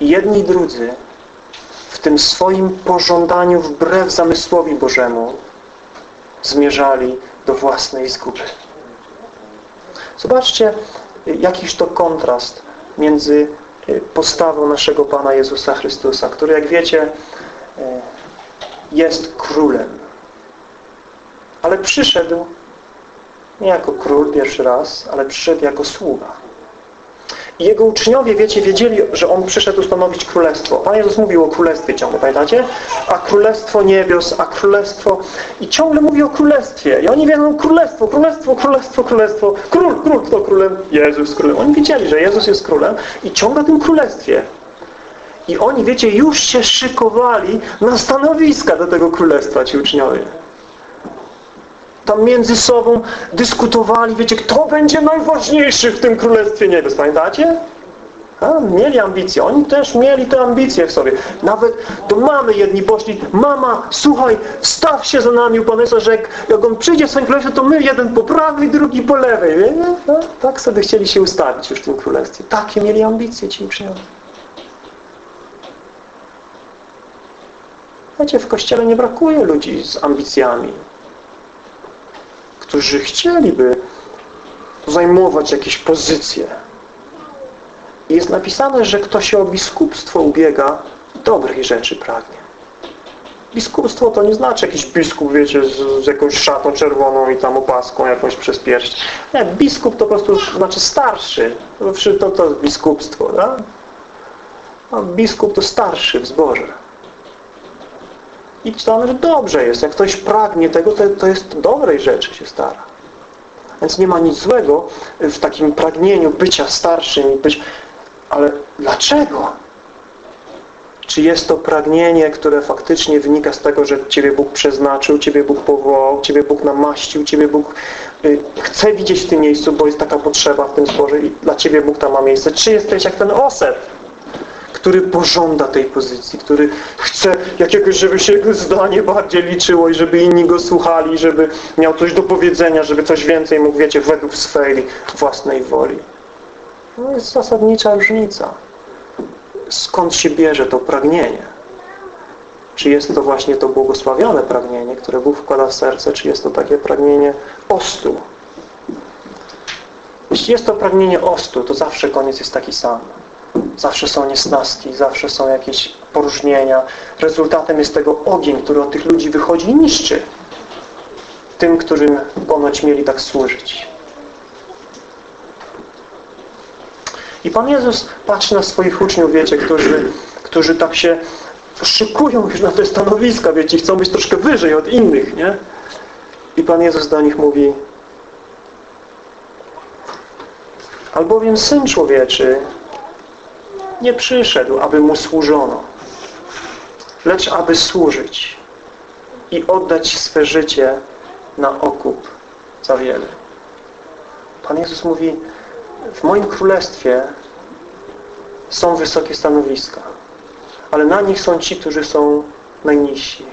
I jedni i drudzy w tym swoim pożądaniu wbrew zamysłowi Bożemu zmierzali do własnej zguby. Zobaczcie, jakiś to kontrast między postawą naszego Pana Jezusa Chrystusa, który, jak wiecie, y, jest królem. Ale przyszedł nie jako król pierwszy raz, ale przyszedł jako sługa. Jego uczniowie, wiecie, wiedzieli, że on przyszedł ustanowić królestwo. Pan Jezus mówił o królestwie ciągle, pamiętacie? A królestwo niebios, a królestwo... I ciągle mówi o królestwie. I oni wiedzą, królestwo, królestwo, królestwo, królestwo. Król, król, kto królem? Jezus królem. Oni wiedzieli, że Jezus jest królem i ciągle o tym królestwie. I oni, wiecie, już się szykowali na stanowiska do tego królestwa, ci uczniowie tam między sobą dyskutowali, wiecie, kto będzie najważniejszy w tym Królestwie Niebios, pamiętacie? A, mieli ambicje, oni też mieli te ambicje w sobie. Nawet do mamy jedni poszli, mama, słuchaj, staw się za nami u Pana że jak, On przyjdzie w swoim królestwie, to my jeden po prawej, drugi po lewej. No, tak sobie chcieli się ustawić już w tym królestwie. Takie mieli ambicje ci uczniowie. Wiecie, w Kościele nie brakuje ludzi z ambicjami którzy chcieliby zajmować jakieś pozycje. Jest napisane, że kto się o biskupstwo ubiega, dobrej rzeczy pragnie. Biskupstwo to nie znaczy jakiś biskup, wiecie, z, z jakąś szatą czerwoną i tam opaską jakąś przez pierś. Nie, biskup to po prostu znaczy starszy. To, to jest biskupstwo, tak? A biskup to starszy w zborze. I czytamy, że dobrze jest. Jak ktoś pragnie tego, to, to jest dobrej rzeczy się stara. Więc nie ma nic złego w takim pragnieniu bycia starszym być... Ale dlaczego? Czy jest to pragnienie, które faktycznie wynika z tego, że Ciebie Bóg przeznaczył, Ciebie Bóg powołał, Ciebie Bóg namaścił, Ciebie Bóg y, chce widzieć w tym miejscu, bo jest taka potrzeba w tym zborze i dla Ciebie Bóg tam ma miejsce. Czy jesteś jak ten oset, który pożąda tej pozycji, który chce jakiegoś, żeby się jego zdanie bardziej liczyło i żeby inni go słuchali, żeby miał coś do powiedzenia, żeby coś więcej mógł, wiecie, według swojej własnej woli. No jest zasadnicza różnica. Skąd się bierze to pragnienie? Czy jest to właśnie to błogosławione pragnienie, które Bóg wkłada w serce, czy jest to takie pragnienie ostu? Jeśli jest to pragnienie ostu, to zawsze koniec jest taki sam. Zawsze są niesnaski, zawsze są jakieś poróżnienia. Rezultatem jest tego ogień, który od tych ludzi wychodzi i niszczy tym, którym ponoć mieli tak służyć. I Pan Jezus patrzy na swoich uczniów, wiecie, którzy, którzy tak się szykują już na te stanowiska, wiecie, chcą być troszkę wyżej od innych, nie? I Pan Jezus do nich mówi albowiem Syn Człowieczy nie przyszedł, aby Mu służono, lecz aby służyć i oddać swe życie na okup za wiele. Pan Jezus mówi, w moim królestwie są wysokie stanowiska, ale na nich są ci, którzy są najniżsi.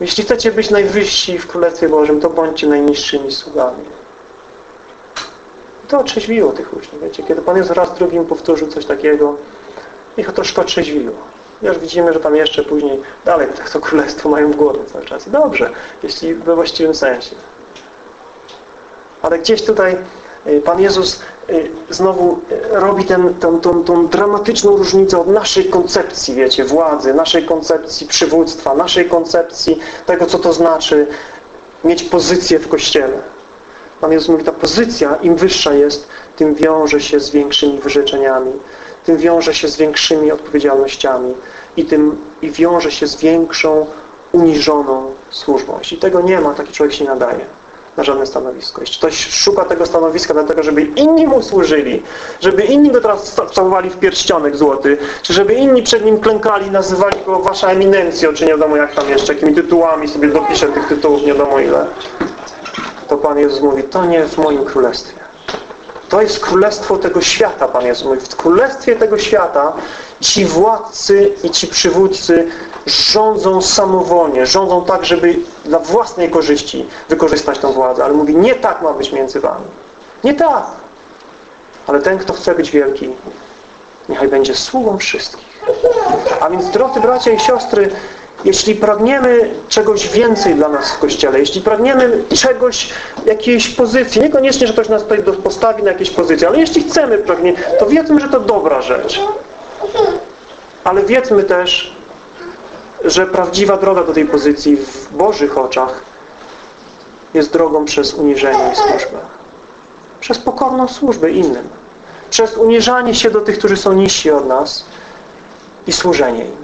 Jeśli chcecie być najwyżsi w Królestwie Bożym, to bądźcie najniższymi sługami. To otrzeźwiło tych uczniów. Wiecie, kiedy Pan Jezus raz drugim powtórzył coś takiego, ich troszkę otrzeźwiło. Już widzimy, że tam jeszcze później dalej to królestwo mają w głowie cały czas. Dobrze, jeśli we właściwym sensie. Ale gdzieś tutaj y, Pan Jezus y, znowu y, robi ten, tą, tą, tą dramatyczną różnicę od naszej koncepcji, wiecie, władzy, naszej koncepcji przywództwa, naszej koncepcji tego, co to znaczy mieć pozycję w Kościele. Pan Jezus mówi, ta pozycja, im wyższa jest, tym wiąże się z większymi wyrzeczeniami, tym wiąże się z większymi odpowiedzialnościami i, tym, i wiąże się z większą uniżoną służbą. Jeśli tego nie ma, taki człowiek się nie nadaje na żadne stanowisko. Jeśli ktoś szuka tego stanowiska dlatego, żeby inni mu służyli, żeby inni go teraz całowali w pierścionek złoty, czy żeby inni przed nim klękali, nazywali go wasza eminencjo, czy nie wiadomo jak tam jeszcze, jakimi tytułami sobie dopiszę tych tytułów nie wiadomo ile, to Pan Jezus mówi, to nie w moim królestwie. To jest królestwo tego świata, Pan Jezus mówi. W królestwie tego świata ci władcy i ci przywódcy rządzą samowolnie, rządzą tak, żeby dla własnej korzyści wykorzystać tę władzę. Ale mówi, nie tak ma być między wami. Nie tak. Ale ten, kto chce być wielki, niechaj będzie sługą wszystkich. A więc, drodzy bracia i siostry, jeśli pragniemy czegoś więcej dla nas w Kościele, jeśli pragniemy czegoś, jakiejś pozycji, niekoniecznie, że ktoś nas tutaj postawi na jakieś pozycje, ale jeśli chcemy pragnieć, to wiedzmy, że to dobra rzecz. Ale wiedzmy też, że prawdziwa droga do tej pozycji w Bożych oczach jest drogą przez uniżenie i służbę. Przez pokorną służbę innym. Przez uniżanie się do tych, którzy są niżsi od nas i służenie im.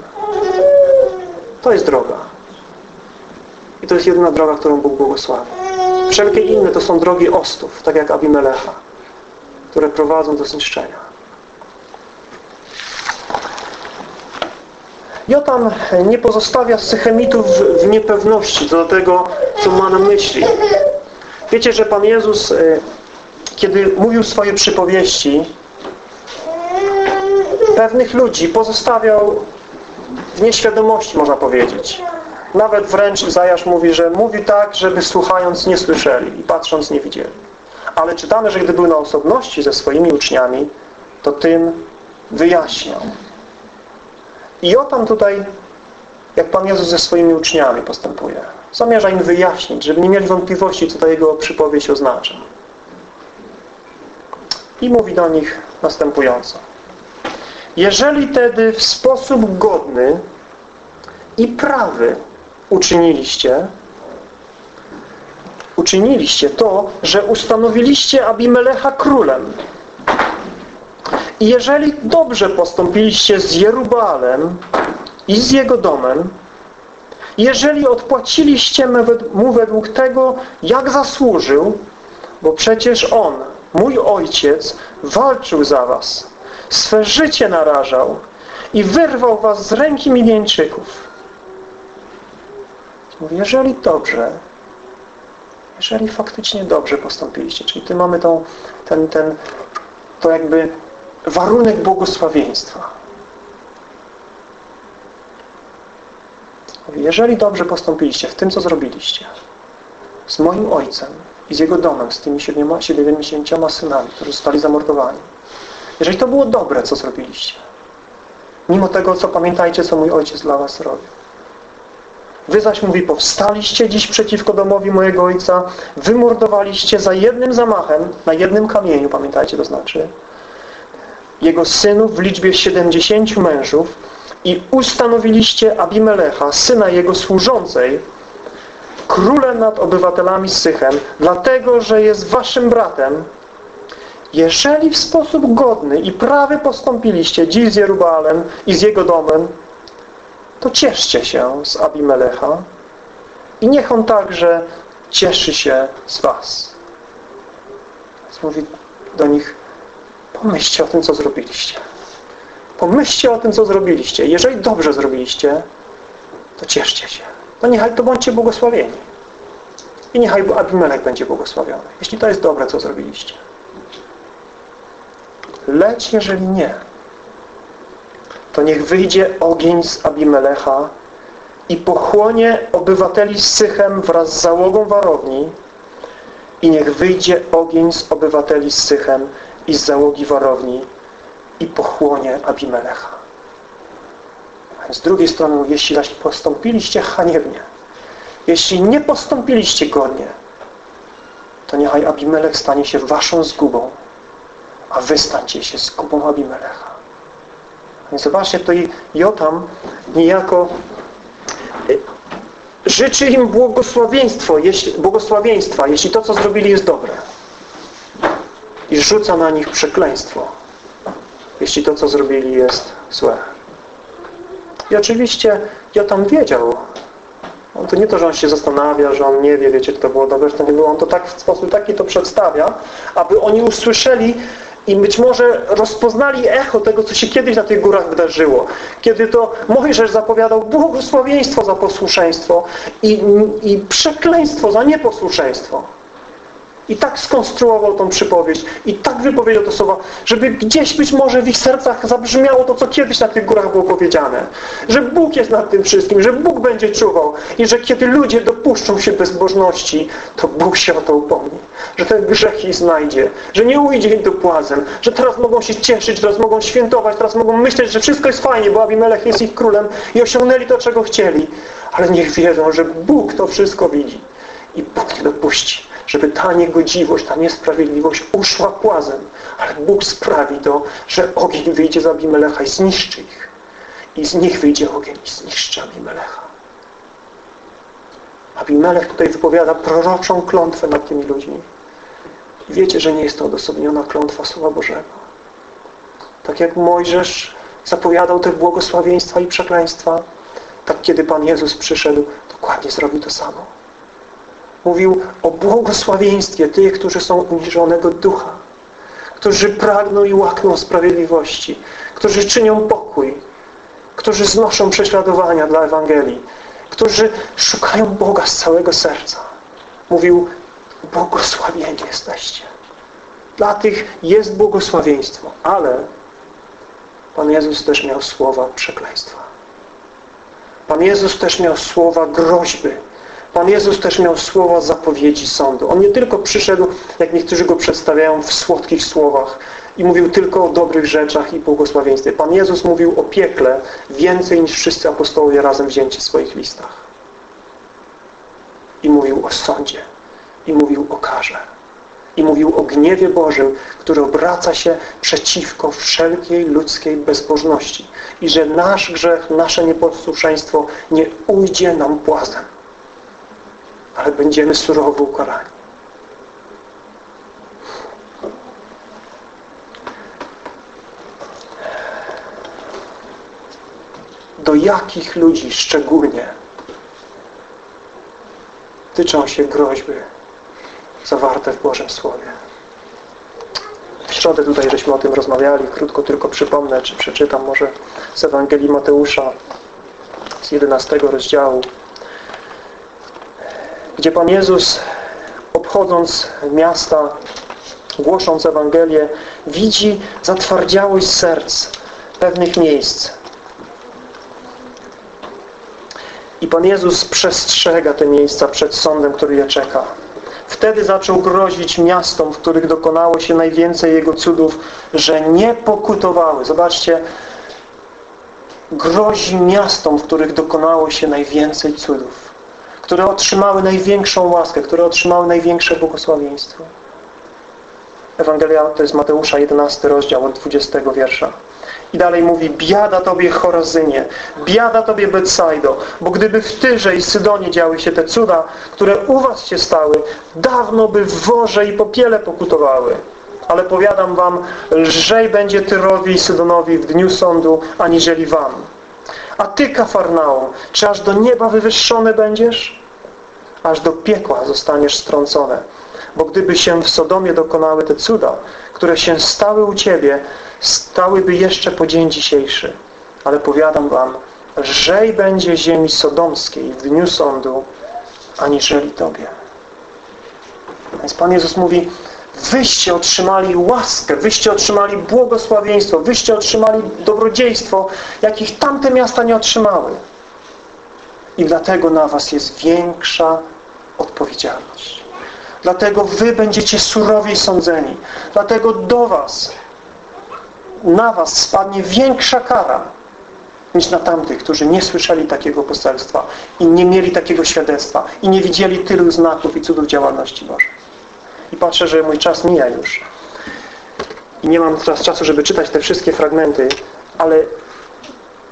To jest droga. I to jest jedyna droga, którą Bóg błogosławi. Wszelkie inne to są drogi ostów, tak jak Abimelecha, które prowadzą do zniszczenia. Jotam nie pozostawia Sychemitów w niepewności co do tego, co ma na myśli. Wiecie, że Pan Jezus, e, kiedy mówił swoje przypowieści, pewnych ludzi pozostawiał w nieświadomości, można powiedzieć. Nawet wręcz Izajasz mówi, że mówi tak, żeby słuchając nie słyszeli i patrząc nie widzieli. Ale czytamy, że gdy był na osobności ze swoimi uczniami, to tym wyjaśniał. I o tam tutaj, jak Pan Jezus ze swoimi uczniami postępuje. Zamierza im wyjaśnić, żeby nie mieli wątpliwości, co ta Jego przypowieść oznacza. I mówi do nich następująco. Jeżeli tedy w sposób godny i prawy uczyniliście, uczyniliście to, że ustanowiliście Abimelecha królem. I jeżeli dobrze postąpiliście z Jerubaalem i z jego domem, jeżeli odpłaciliście mu według tego, jak zasłużył, bo przecież on, mój ojciec, walczył za was, swe życie narażał i wyrwał was z ręki milieńczyków. Mówi, jeżeli dobrze, jeżeli faktycznie dobrze postąpiliście, czyli tu mamy tą, ten, ten, to jakby warunek błogosławieństwa. Mówi, jeżeli dobrze postąpiliście w tym, co zrobiliście, z moim ojcem i z jego domem, z tymi siedmioma, siedemdziesięcioma synami, którzy zostali zamordowani, jeżeli to było dobre, co zrobiliście, mimo tego, co pamiętajcie, co mój ojciec dla was robił, Wy zaś, mówi, powstaliście dziś przeciwko domowi mojego ojca, wymordowaliście za jednym zamachem, na jednym kamieniu, pamiętajcie, to znaczy, jego synów w liczbie 70 mężów i ustanowiliście Abimelecha, syna jego służącej, królem nad obywatelami Sychem, dlatego, że jest waszym bratem, jeżeli w sposób godny i prawy postąpiliście dziś z Jerubaalem i z jego domem, to cieszcie się z Abimelecha i niech on także cieszy się z was. Więc mówi do nich, pomyślcie o tym, co zrobiliście. Pomyślcie o tym, co zrobiliście. Jeżeli dobrze zrobiliście, to cieszcie się. No niechaj to bądźcie błogosławieni. I niechaj Abimelech będzie błogosławiony. Jeśli to jest dobre, co zrobiliście. Lecz jeżeli nie, to niech wyjdzie ogień z Abimelecha i pochłonie obywateli Sychem wraz z załogą warowni i niech wyjdzie ogień z obywateli Sychem i z załogi warowni i pochłonie Abimelecha. Z drugiej strony, jeśli postąpiliście haniebnie, jeśli nie postąpiliście godnie, to niechaj Abimelech stanie się waszą zgubą, a wy stańcie się zgubą Abimelecha. Więc zobaczcie, to Jotam niejako e, życzy im błogosławieństwo, jeśli, błogosławieństwa, jeśli to, co zrobili jest dobre. I rzuca na nich przekleństwo, jeśli to, co zrobili jest złe. I oczywiście Jotam wiedział. On to nie to, że on się zastanawia, że on nie wie, wiecie, czy to było dobre, czy to nie było. On to tak w sposób taki to przedstawia, aby oni usłyszeli i być może rozpoznali echo tego, co się kiedyś na tych górach wydarzyło. Kiedy to Mojżesz zapowiadał błogosławieństwo za posłuszeństwo i, i przekleństwo za nieposłuszeństwo. I tak skonstruował tą przypowieść i tak wypowiedział to słowa, żeby gdzieś być może w ich sercach zabrzmiało to, co kiedyś na tych górach było powiedziane. Że Bóg jest nad tym wszystkim, że Bóg będzie czuwał i że kiedy ludzie dopuszczą się bezbożności, to Bóg się o to upomni. Że ten grzech ich znajdzie, że nie ujdzie im do płazem, że teraz mogą się cieszyć, teraz mogą świętować, teraz mogą myśleć, że wszystko jest fajnie, bo Abimelech jest ich królem i osiągnęli to, czego chcieli. Ale niech wiedzą, że Bóg to wszystko widzi i Bóg nie dopuści żeby ta niegodziwość, ta niesprawiedliwość uszła płazem. Ale Bóg sprawi to, że ogień wyjdzie z Abimelecha i zniszczy ich. I z nich wyjdzie ogień i zniszczy Abimelecha. Abimelech tutaj wypowiada proroczą klątwę nad tymi ludźmi. I wiecie, że nie jest to odosobniona klątwa Słowa Bożego. Tak jak Mojżesz zapowiadał te błogosławieństwa i przekleństwa, tak kiedy Pan Jezus przyszedł, dokładnie zrobił to samo. Mówił o błogosławieństwie tych, którzy są uniżonego ducha, którzy pragną i łakną sprawiedliwości, którzy czynią pokój, którzy znoszą prześladowania dla Ewangelii, którzy szukają Boga z całego serca. Mówił, błogosławieni jesteście. Dla tych jest błogosławieństwo, ale Pan Jezus też miał słowa przekleństwa. Pan Jezus też miał słowa groźby, Pan Jezus też miał słowa zapowiedzi sądu. On nie tylko przyszedł, jak niektórzy go przedstawiają, w słodkich słowach i mówił tylko o dobrych rzeczach i błogosławieństwie. Pan Jezus mówił o piekle więcej niż wszyscy apostołowie razem wzięci w swoich listach. I mówił o sądzie. I mówił o karze. I mówił o gniewie Bożym, który obraca się przeciwko wszelkiej ludzkiej bezbożności. I że nasz grzech, nasze nieposłuszeństwo nie ujdzie nam płazem ale będziemy surowo ukarani. Do jakich ludzi szczególnie tyczą się groźby zawarte w Bożym Słowie? W środę tutaj żeśmy o tym rozmawiali. Krótko tylko przypomnę, czy przeczytam może z Ewangelii Mateusza z 11 rozdziału gdzie Pan Jezus obchodząc miasta, głosząc Ewangelię, widzi zatwardziałość serc pewnych miejsc. I Pan Jezus przestrzega te miejsca przed sądem, który je czeka. Wtedy zaczął grozić miastom, w których dokonało się najwięcej Jego cudów, że nie pokutowały. Zobaczcie, grozi miastom, w których dokonało się najwięcej cudów które otrzymały największą łaskę, które otrzymały największe błogosławieństwo. Ewangelia to jest Mateusza 11 rozdział od 20 wiersza. I dalej mówi, biada Tobie Chorazynie, biada Tobie Betsaido, bo gdyby w Tyrze i Sydonie działy się te cuda, które u Was się stały, dawno by w worze i popiele pokutowały. Ale powiadam Wam, lżej będzie Tyrowi i Sydonowi w dniu sądu, aniżeli Wam. A Ty, Kafarnaum, czy aż do nieba wywyższony będziesz? Aż do piekła zostaniesz strącone. Bo gdyby się w Sodomie dokonały te cuda, które się stały u Ciebie, stałyby jeszcze po dzień dzisiejszy. Ale powiadam Wam, lżej będzie ziemi sodomskiej w dniu sądu, aniżeli Tobie. Więc Pan Jezus mówi, Wyście otrzymali łaskę, wyście otrzymali błogosławieństwo, wyście otrzymali dobrodziejstwo, jakich tamte miasta nie otrzymały. I dlatego na was jest większa odpowiedzialność. Dlatego wy będziecie surowiej sądzeni. Dlatego do was, na was spadnie większa kara niż na tamtych, którzy nie słyszeli takiego poselstwa i nie mieli takiego świadectwa i nie widzieli tylu znaków i cudów działalności Bożej. Patrzę, że mój czas mija już. I nie mam teraz czasu, żeby czytać te wszystkie fragmenty, ale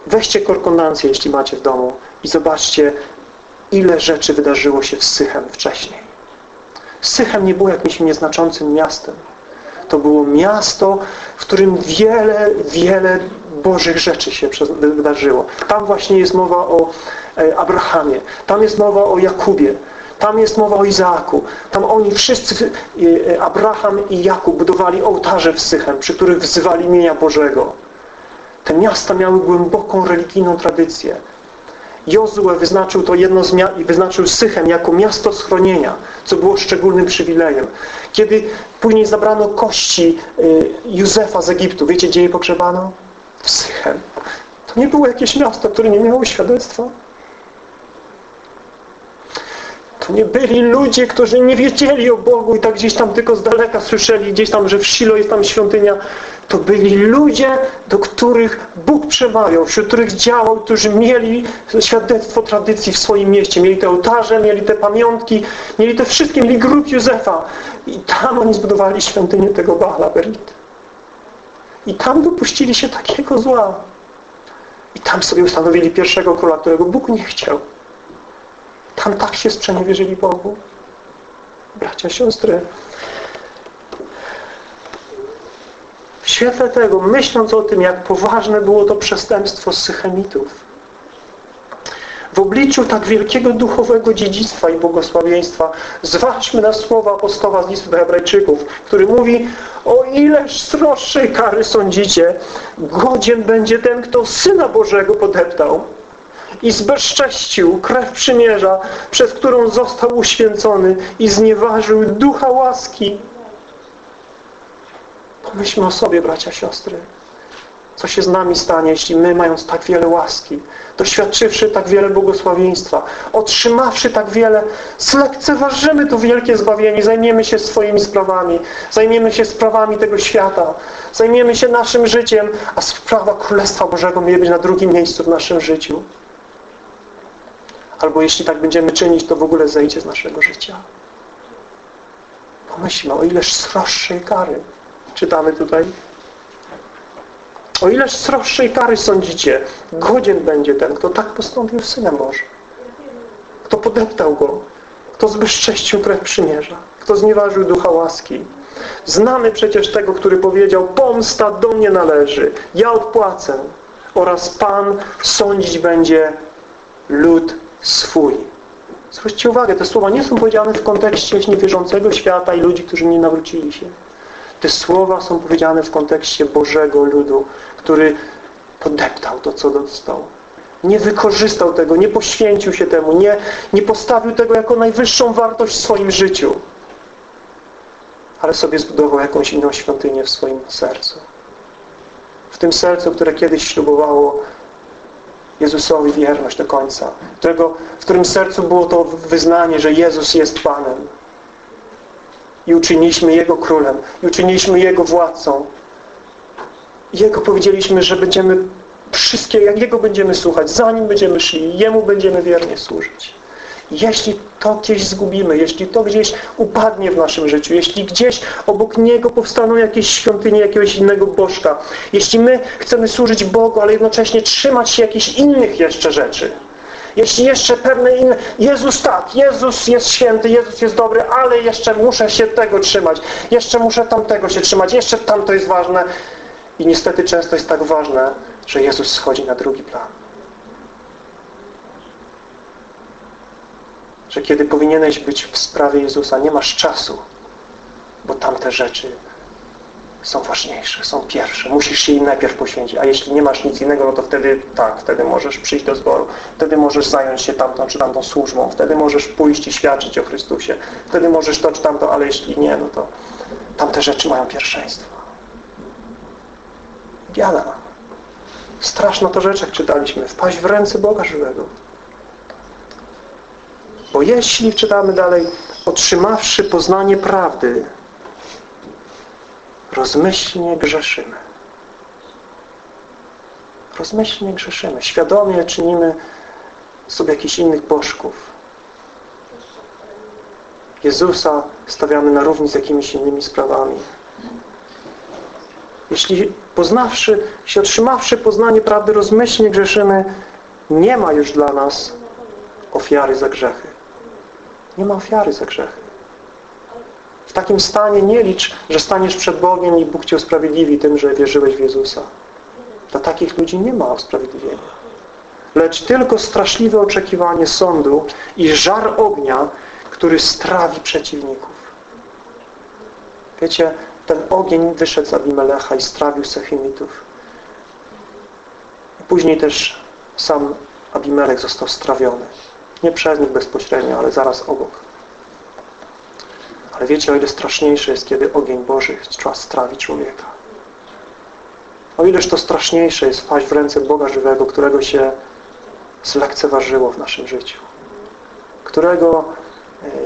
weźcie korkondancję, jeśli macie w domu i zobaczcie, ile rzeczy wydarzyło się w Sychem wcześniej. Sychem nie było jakimś nieznaczącym miastem. To było miasto, w którym wiele, wiele Bożych rzeczy się wydarzyło. Tam właśnie jest mowa o e, Abrahamie. Tam jest mowa o Jakubie. Tam jest mowa o Izaaku. Tam oni wszyscy, e, e, Abraham i Jakub budowali ołtarze w Sychem, przy których wzywali imienia Bożego. Te miasta miały głęboką religijną tradycję. Jozue wyznaczył to jedno z i wyznaczył Sychem jako miasto schronienia, co było szczególnym przywilejem. Kiedy później zabrano kości y, Józefa z Egiptu, wiecie gdzie je pogrzebano? W Sychem. To nie było jakieś miasto, które nie miało świadectwa. Nie byli ludzie, którzy nie wiedzieli o Bogu i tak gdzieś tam tylko z daleka słyszeli, gdzieś tam, że w Silo jest tam świątynia. To byli ludzie, do których Bóg przemawiał, wśród których działał, którzy mieli świadectwo tradycji w swoim mieście. Mieli te ołtarze, mieli te pamiątki, mieli te wszystkie, mieli grób Józefa. I tam oni zbudowali świątynię tego Baala Berit. I tam dopuścili się takiego zła. I tam sobie ustanowili pierwszego króla, którego Bóg nie chciał. Tam tak się sprzeniewierzyli Bogu. Bracia, siostry. W świetle tego, myśląc o tym, jak poważne było to przestępstwo Sychemitów, w obliczu tak wielkiego duchowego dziedzictwa i błogosławieństwa zważmy na słowa apostoła z listu do hebrajczyków, który mówi o ileż sroższej kary sądzicie, godzien będzie ten, kto Syna Bożego podeptał i zbezcześcił krew przymierza, przez którą został uświęcony i znieważył ducha łaski. Pomyślmy o sobie, bracia, siostry. Co się z nami stanie, jeśli my, mając tak wiele łaski, doświadczywszy tak wiele błogosławieństwa, otrzymawszy tak wiele, zlekceważymy to wielkie zbawienie, zajmiemy się swoimi sprawami, zajmiemy się sprawami tego świata, zajmiemy się naszym życiem, a sprawa Królestwa Bożego mieli być na drugim miejscu w naszym życiu. Albo jeśli tak będziemy czynić, to w ogóle zejdzie z naszego życia. Pomyślmy, o ileż sroższej kary czytamy tutaj. O ileż sroższej kary sądzicie, godzien będzie ten, kto tak postąpił z Synem Bożym. Kto podeptał Go, kto zbezcześcił krew przymierza, kto znieważył ducha łaski. Znamy przecież tego, który powiedział, pomsta do mnie należy, ja odpłacę oraz Pan sądzić będzie lud swój. Zwróćcie uwagę, te słowa nie są powiedziane w kontekście niewierzącego świata i ludzi, którzy nie nawrócili się. Te słowa są powiedziane w kontekście Bożego ludu, który podeptał to, co dostał. Nie wykorzystał tego, nie poświęcił się temu, nie, nie postawił tego jako najwyższą wartość w swoim życiu, ale sobie zbudował jakąś inną świątynię w swoim sercu. W tym sercu, które kiedyś ślubowało Jezusowi wierność do końca. Którego, w którym sercu było to wyznanie, że Jezus jest Panem. I uczyniliśmy Jego Królem. I uczyniliśmy Jego Władcą. Jego powiedzieliśmy, że będziemy wszystkie, jak Jego będziemy słuchać, za Nim będziemy szli, Jemu będziemy wiernie służyć. Jeśli to gdzieś zgubimy, jeśli to gdzieś upadnie w naszym życiu, jeśli gdzieś obok Niego powstaną jakieś świątynie jakiegoś innego bożka, jeśli my chcemy służyć Bogu, ale jednocześnie trzymać się jakichś innych jeszcze rzeczy, jeśli jeszcze pewne inne... Jezus tak, Jezus jest święty, Jezus jest dobry, ale jeszcze muszę się tego trzymać, jeszcze muszę tamtego się trzymać, jeszcze tamto jest ważne. I niestety często jest tak ważne, że Jezus schodzi na drugi plan. Że kiedy powinieneś być w sprawie Jezusa, nie masz czasu, bo tamte rzeczy są ważniejsze, są pierwsze. Musisz się im najpierw poświęcić. A jeśli nie masz nic innego, no to wtedy tak, wtedy możesz przyjść do zboru. Wtedy możesz zająć się tamtą czy tamtą służbą. Wtedy możesz pójść i świadczyć o Chrystusie. Wtedy możesz to czy tamto, ale jeśli nie, no to tamte rzeczy mają pierwszeństwo. Biada. Straszna to rzecz, jak czytaliśmy. Wpaść w ręce Boga żywego. Bo jeśli, czytamy dalej, otrzymawszy poznanie prawdy, rozmyślnie grzeszymy. Rozmyślnie grzeszymy. Świadomie czynimy sobie jakichś innych bożków. Jezusa stawiamy na równi z jakimiś innymi sprawami. Jeśli poznawszy, jeśli otrzymawszy poznanie prawdy, rozmyślnie grzeszymy, nie ma już dla nas ofiary za grzechy. Nie ma ofiary za grzechy. W takim stanie nie licz, że staniesz przed Bogiem i Bóg Cię usprawiedliwi tym, że wierzyłeś w Jezusa. Dla takich ludzi nie ma usprawiedliwienia. Lecz tylko straszliwe oczekiwanie sądu i żar ognia, który strawi przeciwników. Wiecie, ten ogień wyszedł z Abimelecha i strawił Sechimitów. Później też sam Abimelech został strawiony. Nie przez nich bezpośrednio, ale zaraz obok. Ale wiecie, o ile straszniejsze jest, kiedy ogień Boży strawi człowieka. O ileż to straszniejsze jest wpaść w ręce Boga żywego, którego się zlekceważyło w naszym życiu. Którego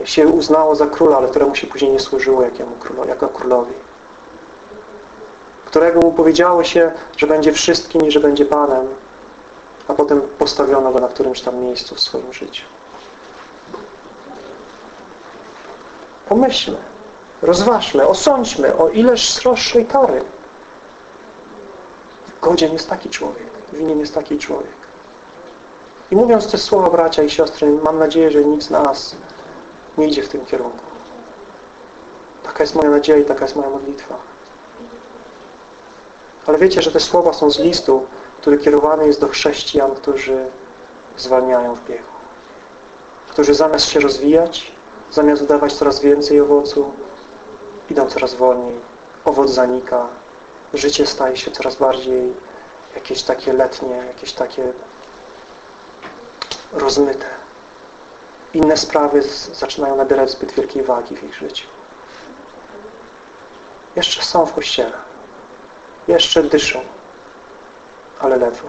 e, się uznało za króla, ale któremu się później nie służyło jakiemu królowi, jako królowi. Którego mu powiedziało się, że będzie wszystkim i że będzie Panem, a potem postawiono go na którymś tam miejscu w swoim życiu. Pomyślmy, rozważmy, osądźmy, o ileż sroższej kary godzien jest taki człowiek, winien jest taki człowiek. I mówiąc te słowa, bracia i siostry, mam nadzieję, że nikt z nas nie idzie w tym kierunku. Taka jest moja nadzieja i taka jest moja modlitwa. Ale wiecie, że te słowa są z listu, który kierowany jest do chrześcijan, którzy zwalniają w biegu. Którzy zamiast się rozwijać, zamiast dawać coraz więcej owocu, idą coraz wolniej. Owoc zanika. Życie staje się coraz bardziej jakieś takie letnie, jakieś takie rozmyte. Inne sprawy zaczynają nabierać zbyt wielkiej wagi w ich życiu. Jeszcze są w Kościele. Jeszcze dyszą ale ledwo.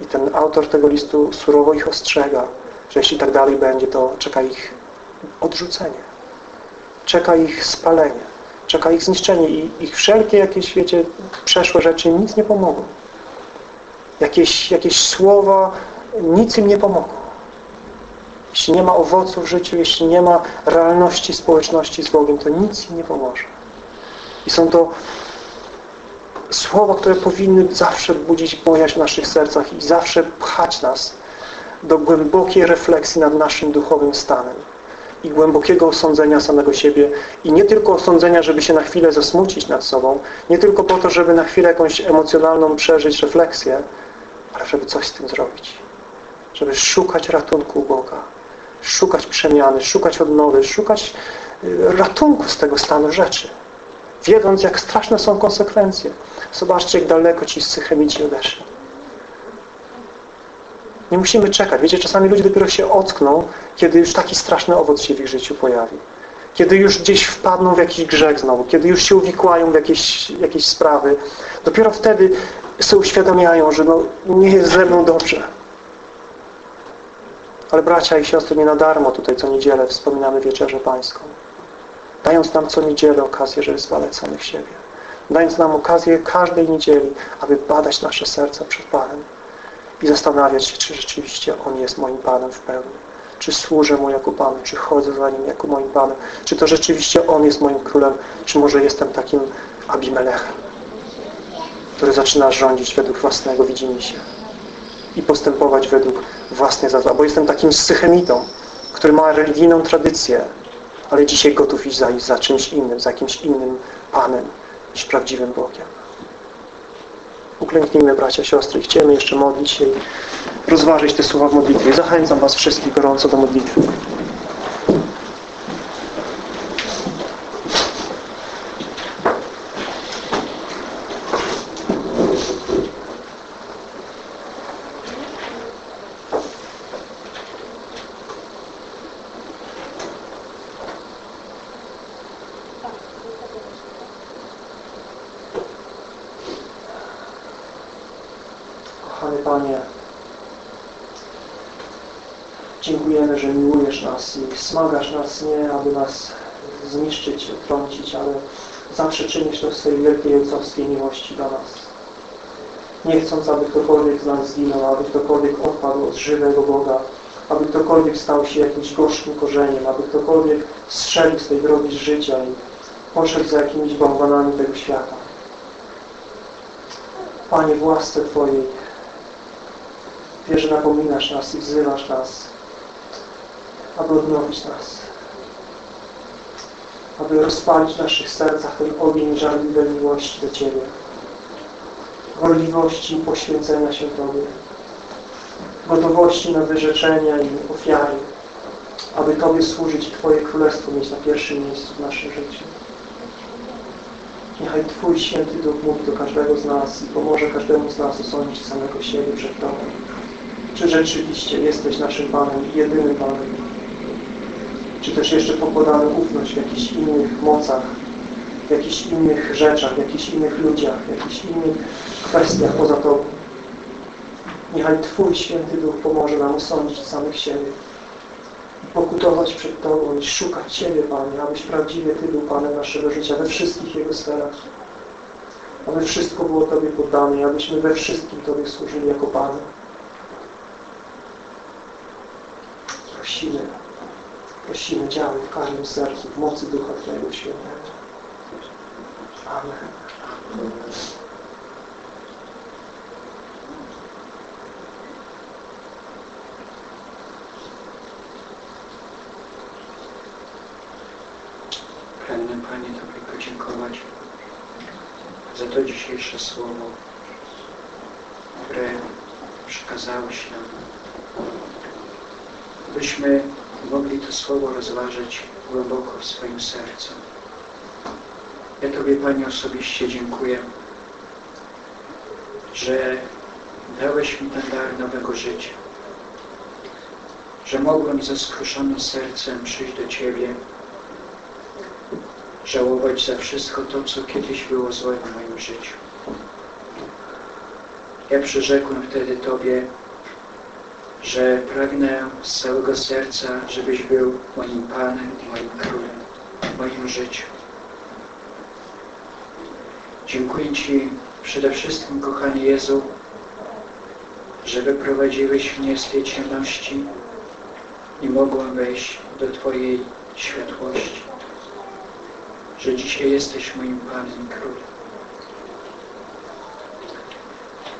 I ten autor tego listu surowo ich ostrzega, że jeśli tak dalej będzie, to czeka ich odrzucenie. Czeka ich spalenie. Czeka ich zniszczenie i ich wszelkie jakieś, wiecie, przeszłe rzeczy nic nie pomogą. Jakieś, jakieś słowa nic im nie pomogą. Jeśli nie ma owocu w życiu, jeśli nie ma realności społeczności z Bogiem, to nic im nie pomoże. I są to słowa, które powinny zawsze budzić bojaźń w naszych sercach i zawsze pchać nas do głębokiej refleksji nad naszym duchowym stanem i głębokiego osądzenia samego siebie i nie tylko osądzenia, żeby się na chwilę zasmucić nad sobą, nie tylko po to, żeby na chwilę jakąś emocjonalną przeżyć refleksję, ale żeby coś z tym zrobić. Żeby szukać ratunku Boga, szukać przemiany, szukać odnowy, szukać y, ratunku z tego stanu rzeczy wiedząc, jak straszne są konsekwencje. Zobaczcie, jak daleko ci chemici odeszli. Nie musimy czekać. Wiecie, czasami ludzie dopiero się ockną, kiedy już taki straszny owoc się w ich życiu pojawi. Kiedy już gdzieś wpadną w jakiś grzech znowu, kiedy już się uwikłają w jakieś, jakieś sprawy, dopiero wtedy sobie uświadamiają, że no, nie jest ze mną dobrze. Ale bracia i siostry, nie na darmo tutaj co niedzielę wspominamy Wieczerzę Pańską dając nam co niedzielę okazję, żeby zbadać samych siebie. Dając nam okazję każdej niedzieli, aby badać nasze serca przed Panem i zastanawiać się, czy rzeczywiście On jest moim Panem w pełni. Czy służę Mu jako Panu, czy chodzę za Nim jako moim Panem, czy to rzeczywiście On jest moim Królem, czy może jestem takim Abimelechem, który zaczyna rządzić według własnego widzimisię i postępować według własnej zasady, bo jestem takim sychemitą, który ma religijną tradycję, ale dzisiaj gotów iść za, za czymś innym, za jakimś innym Panem niż prawdziwym Bogiem. Uklęknijmy, bracia, siostry, chcemy jeszcze modlić się i rozważyć te słowa w modlitwie. Zachęcam Was wszystkich gorąco do modlitwy. Kochany Panie, dziękujemy, że miłujesz nas nas nie, aby nas zniszczyć, trącić, ale zawsze czynisz to w swojej wielkiej ojcowskiej miłości dla nas. Nie chcąc, aby ktokolwiek z nas zginął, aby ktokolwiek odpadł od żywego Boga, aby ktokolwiek stał się jakimś gorzkim korzeniem, aby ktokolwiek strzelił z tej drogi życia i poszedł za jakimiś bałwanami tego świata. Panie, w łasce Twojej Wiesz, że napominasz nas i wzywasz nas, aby odnowić nas. aby rozpalić w naszych sercach ten ogień żarliwej miłości do Ciebie, gorliwości i poświęcenia się Tobie, gotowości na wyrzeczenia i ofiary, aby Tobie służyć i Twoje Królestwo mieć na pierwszym miejscu w naszym życiu. Niechaj Twój Święty Duch mówi do każdego z nas i pomoże każdemu z nas osądzić samego siebie przed Tobą. Czy rzeczywiście jesteś naszym Panem i jedynym Panem? Czy też jeszcze pokładamy ufność w jakichś innych mocach, w jakichś innych rzeczach, w jakichś innych ludziach, w jakichś innych kwestiach poza Tobą? Niechaj Twój Święty Duch pomoże nam osądzić samych siebie i pokutować przed Tobą i szukać Ciebie, Panie, abyś prawdziwie Ty był Panem naszego życia we wszystkich Jego sferach. Aby wszystko było Tobie poddane i abyśmy we wszystkim Tobie służyli jako Panu. Prosimy, prosimy, działaj w każdym sercu w mocy Ducha Twojego Świętego. Amen. Pragnę Panie Tobie podziękować za to dzisiejsze słowo, które przekazałeś nam. Byśmy mogli to słowo rozważyć głęboko w swoim sercu. Ja Tobie, Panie, osobiście dziękuję, że dałeś mi ten dar nowego życia, że mogłem ze skruszonym sercem przyjść do Ciebie żałować za wszystko to, co kiedyś było złe w moim życiu. Ja przyrzekłem wtedy Tobie, że pragnę z całego serca, żebyś był moim Panem i moim Królem w moim życiu. Dziękuję Ci przede wszystkim, kochany Jezu, że wyprowadziłeś mnie z tej ciemności i mogłem wejść do Twojej światłości że dzisiaj jesteś moim Panem Królem.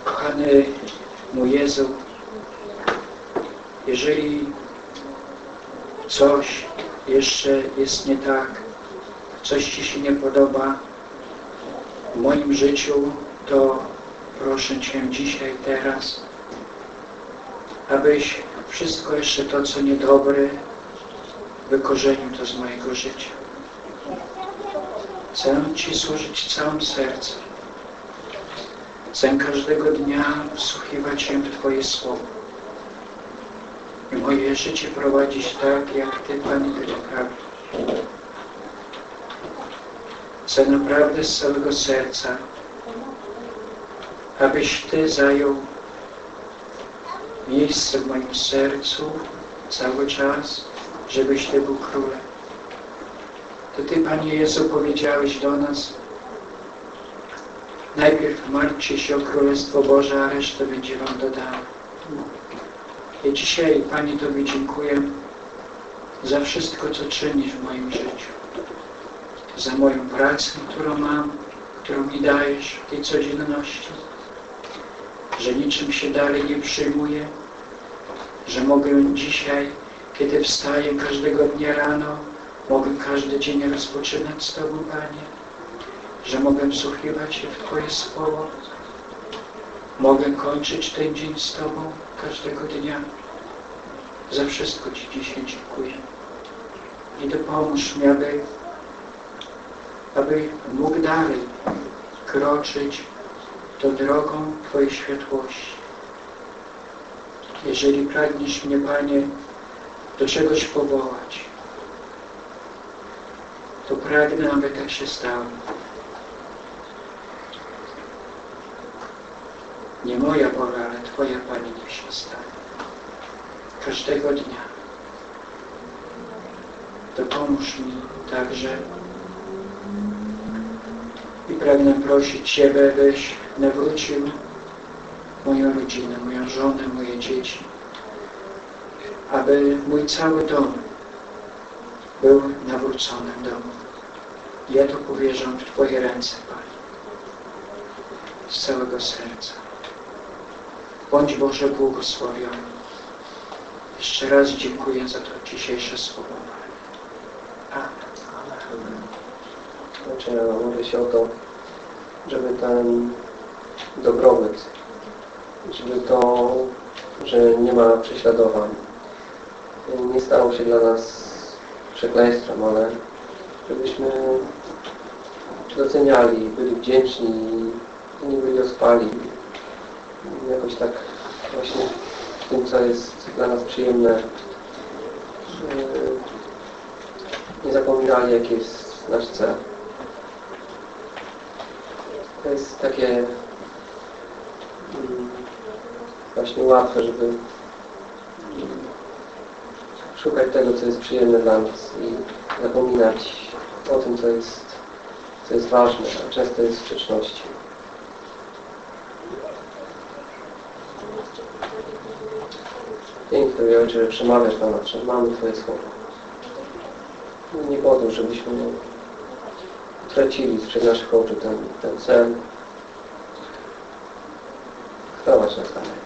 Kochany mój Jezu, jeżeli coś jeszcze jest nie tak, coś Ci się nie podoba w moim życiu, to proszę Cię dzisiaj, teraz, abyś wszystko jeszcze to, co niedobre, wykorzenił to z mojego życia. Chcę Ci służyć całym sercem. Chcę każdego dnia wsłuchiwać się w Twoje słowo. Moje życie prowadzić tak, jak Ty, Panie, tego prawisz. Chcę naprawdę z całego serca, abyś Ty zajął miejsce w moim sercu cały czas, żebyś Ty był królem to Ty, Panie Jezu, powiedziałeś do nas najpierw martwcie się o Królestwo Boże, a resztę będzie Wam dodane. I dzisiaj, Panie, Tobie dziękuję za wszystko, co czynisz w moim życiu. Za moją pracę, którą mam, którą mi dajesz w tej codzienności. Że niczym się dalej nie przyjmuję. Że mogę dzisiaj, kiedy wstaję każdego dnia rano, Mogę każdy dzień rozpoczynać z Tobą, Panie, że mogę wsłuchiwać się w Twoje Słowo. Mogę kończyć ten dzień z Tobą każdego dnia. Za wszystko Ci dzisiaj dziękuję. I dopomóż mi, aby, aby mógł dalej kroczyć tą drogą Twojej światłości. Jeżeli pragniesz mnie, Panie, do czegoś powołać, to pragnę, aby tak się stało. Nie moja wola, ale Twoja Pani niech się stanie. Każdego dnia. Dopomóż mi także i pragnę prosić Ciebie, byś nawrócił moją rodzinę, moją żonę, moje dzieci, aby mój cały dom był nawróconym domem. Ja to powierzam w Twoje ręce, Panie. Z całego serca. Bądź Boże błogosławiony. Jeszcze raz dziękuję za to dzisiejsze słowo. Amen. Znaczy ja modlę się o to, żeby ten dobrobyt, żeby to, że nie ma prześladowań, nie stało się dla nas przekleństwem, ale żebyśmy doceniali, byli wdzięczni i nie byli ospali. Jakoś tak właśnie w tym, co jest dla nas przyjemne, nie zapominali, jaki jest nasz cel. To jest takie mm, właśnie łatwe, żeby mm, szukać tego, co jest przyjemne dla nas i zapominać o tym, co jest, co jest ważne, a często jest sprzeczności. Dzięki Tobie, Ojcze, że przemawiasz do nas, że mamy Twoje słowo. No Nie po to, żebyśmy tracili sprzed naszych oczu ten, ten cel. Chwała Ci na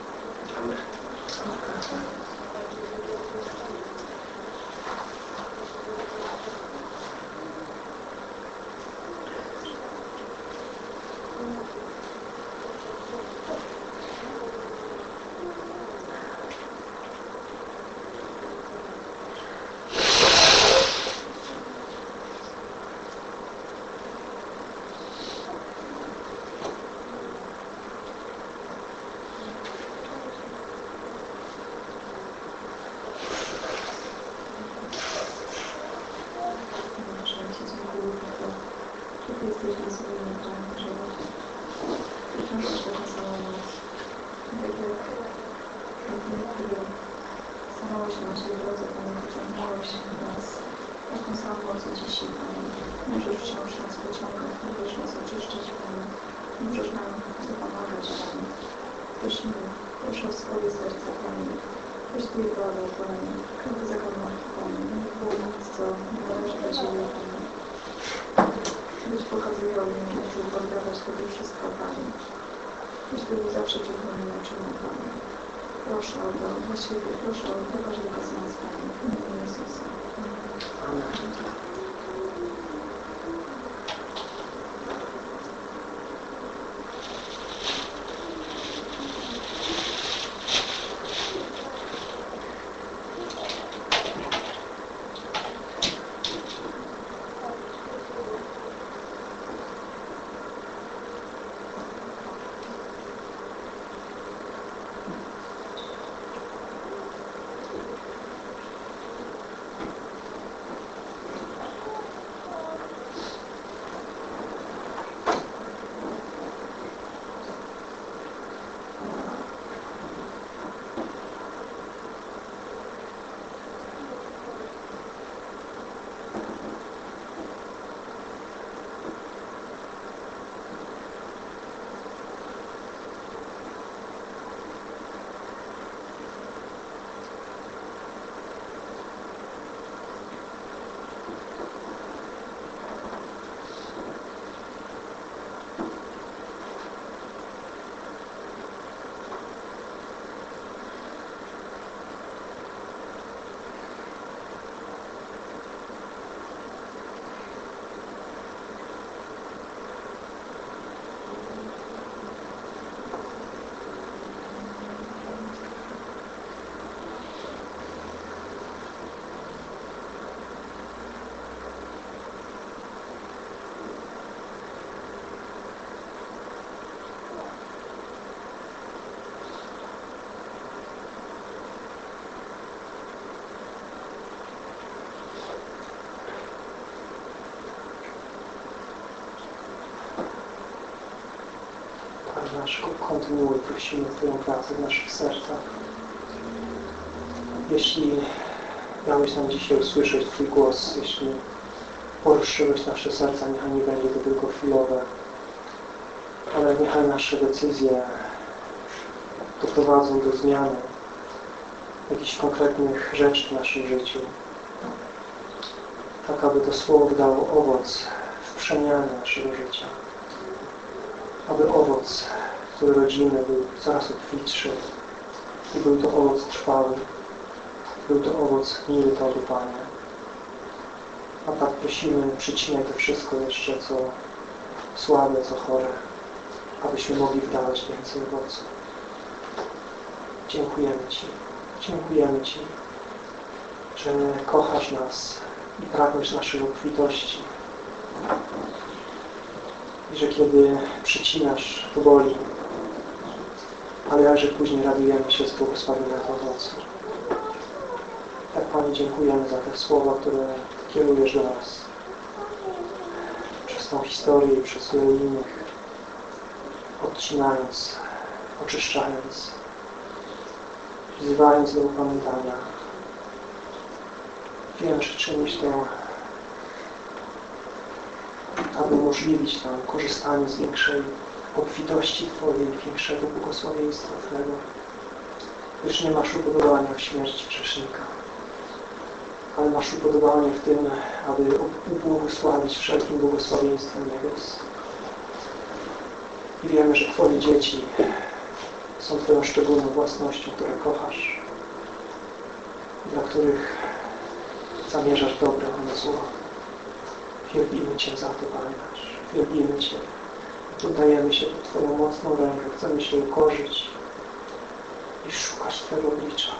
nasz, kontynuuj, prosimy Twoją pracę w naszych sercach. Jeśli dałeś nam dzisiaj usłyszeć Twój głos, jeśli poruszyłeś nasze serca, niechaj nie będzie to tylko chwilowe, ale niechaj nasze decyzje doprowadzą do zmiany jakichś konkretnych rzeczy w naszym życiu, tak aby to Słowo dało owoc w przemianie naszego życia aby owoc, który rodzimy, był coraz obfitszy i był to owoc trwały. Był to owoc miły Tobie, Panie. A tak prosimy, przycinaj to wszystko jeszcze, co słabe, co chore, abyśmy mogli wydawać więcej owoców. Dziękujemy Ci. Dziękujemy Ci, że kochasz nas i pragniesz naszej obfitości. I że kiedy przycinasz, to boli, ale później radujemy się z błogosławionego owocu. Tak Panie dziękujemy za te słowa, które kierujesz do nas przez tą historię i przez wielu innych, odcinając, oczyszczając, wzywając do upamiętania. Wiem, że czynisz to, aby umożliwić nam korzystanie z większej obfitości Twojej, większego błogosławieństwa Twego. Już nie masz upodobania w śmierci grzesznika, ale masz upodobanie w tym, aby ubłogosławić wszelkim błogosławieństwem niebios. I wiemy, że Twoje dzieci są Twoją szczególną własnością, które kochasz, dla których zamierzasz dobro, a nie zło. Wielbimy Cię za to, Panie nasz. Wielbimy Cię. Poddajemy się pod Twoją mocną rękę. Chcemy się ukorzyć i szukać Twojego oblicza.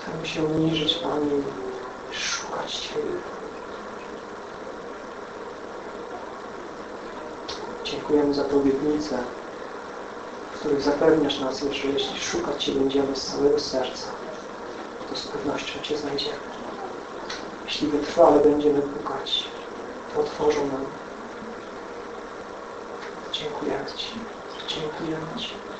Chcemy się uniżyć, Panie, i szukać Ciebie. Dziękujemy za tę obietnicę, w której zapewniasz nas, że jeśli szukać Cię będziemy z całego serca, to z pewnością Cię znajdziemy. Jeśli wytrwale będziemy pukać, to otworzą nam. Dziękujemy Ci. Ci.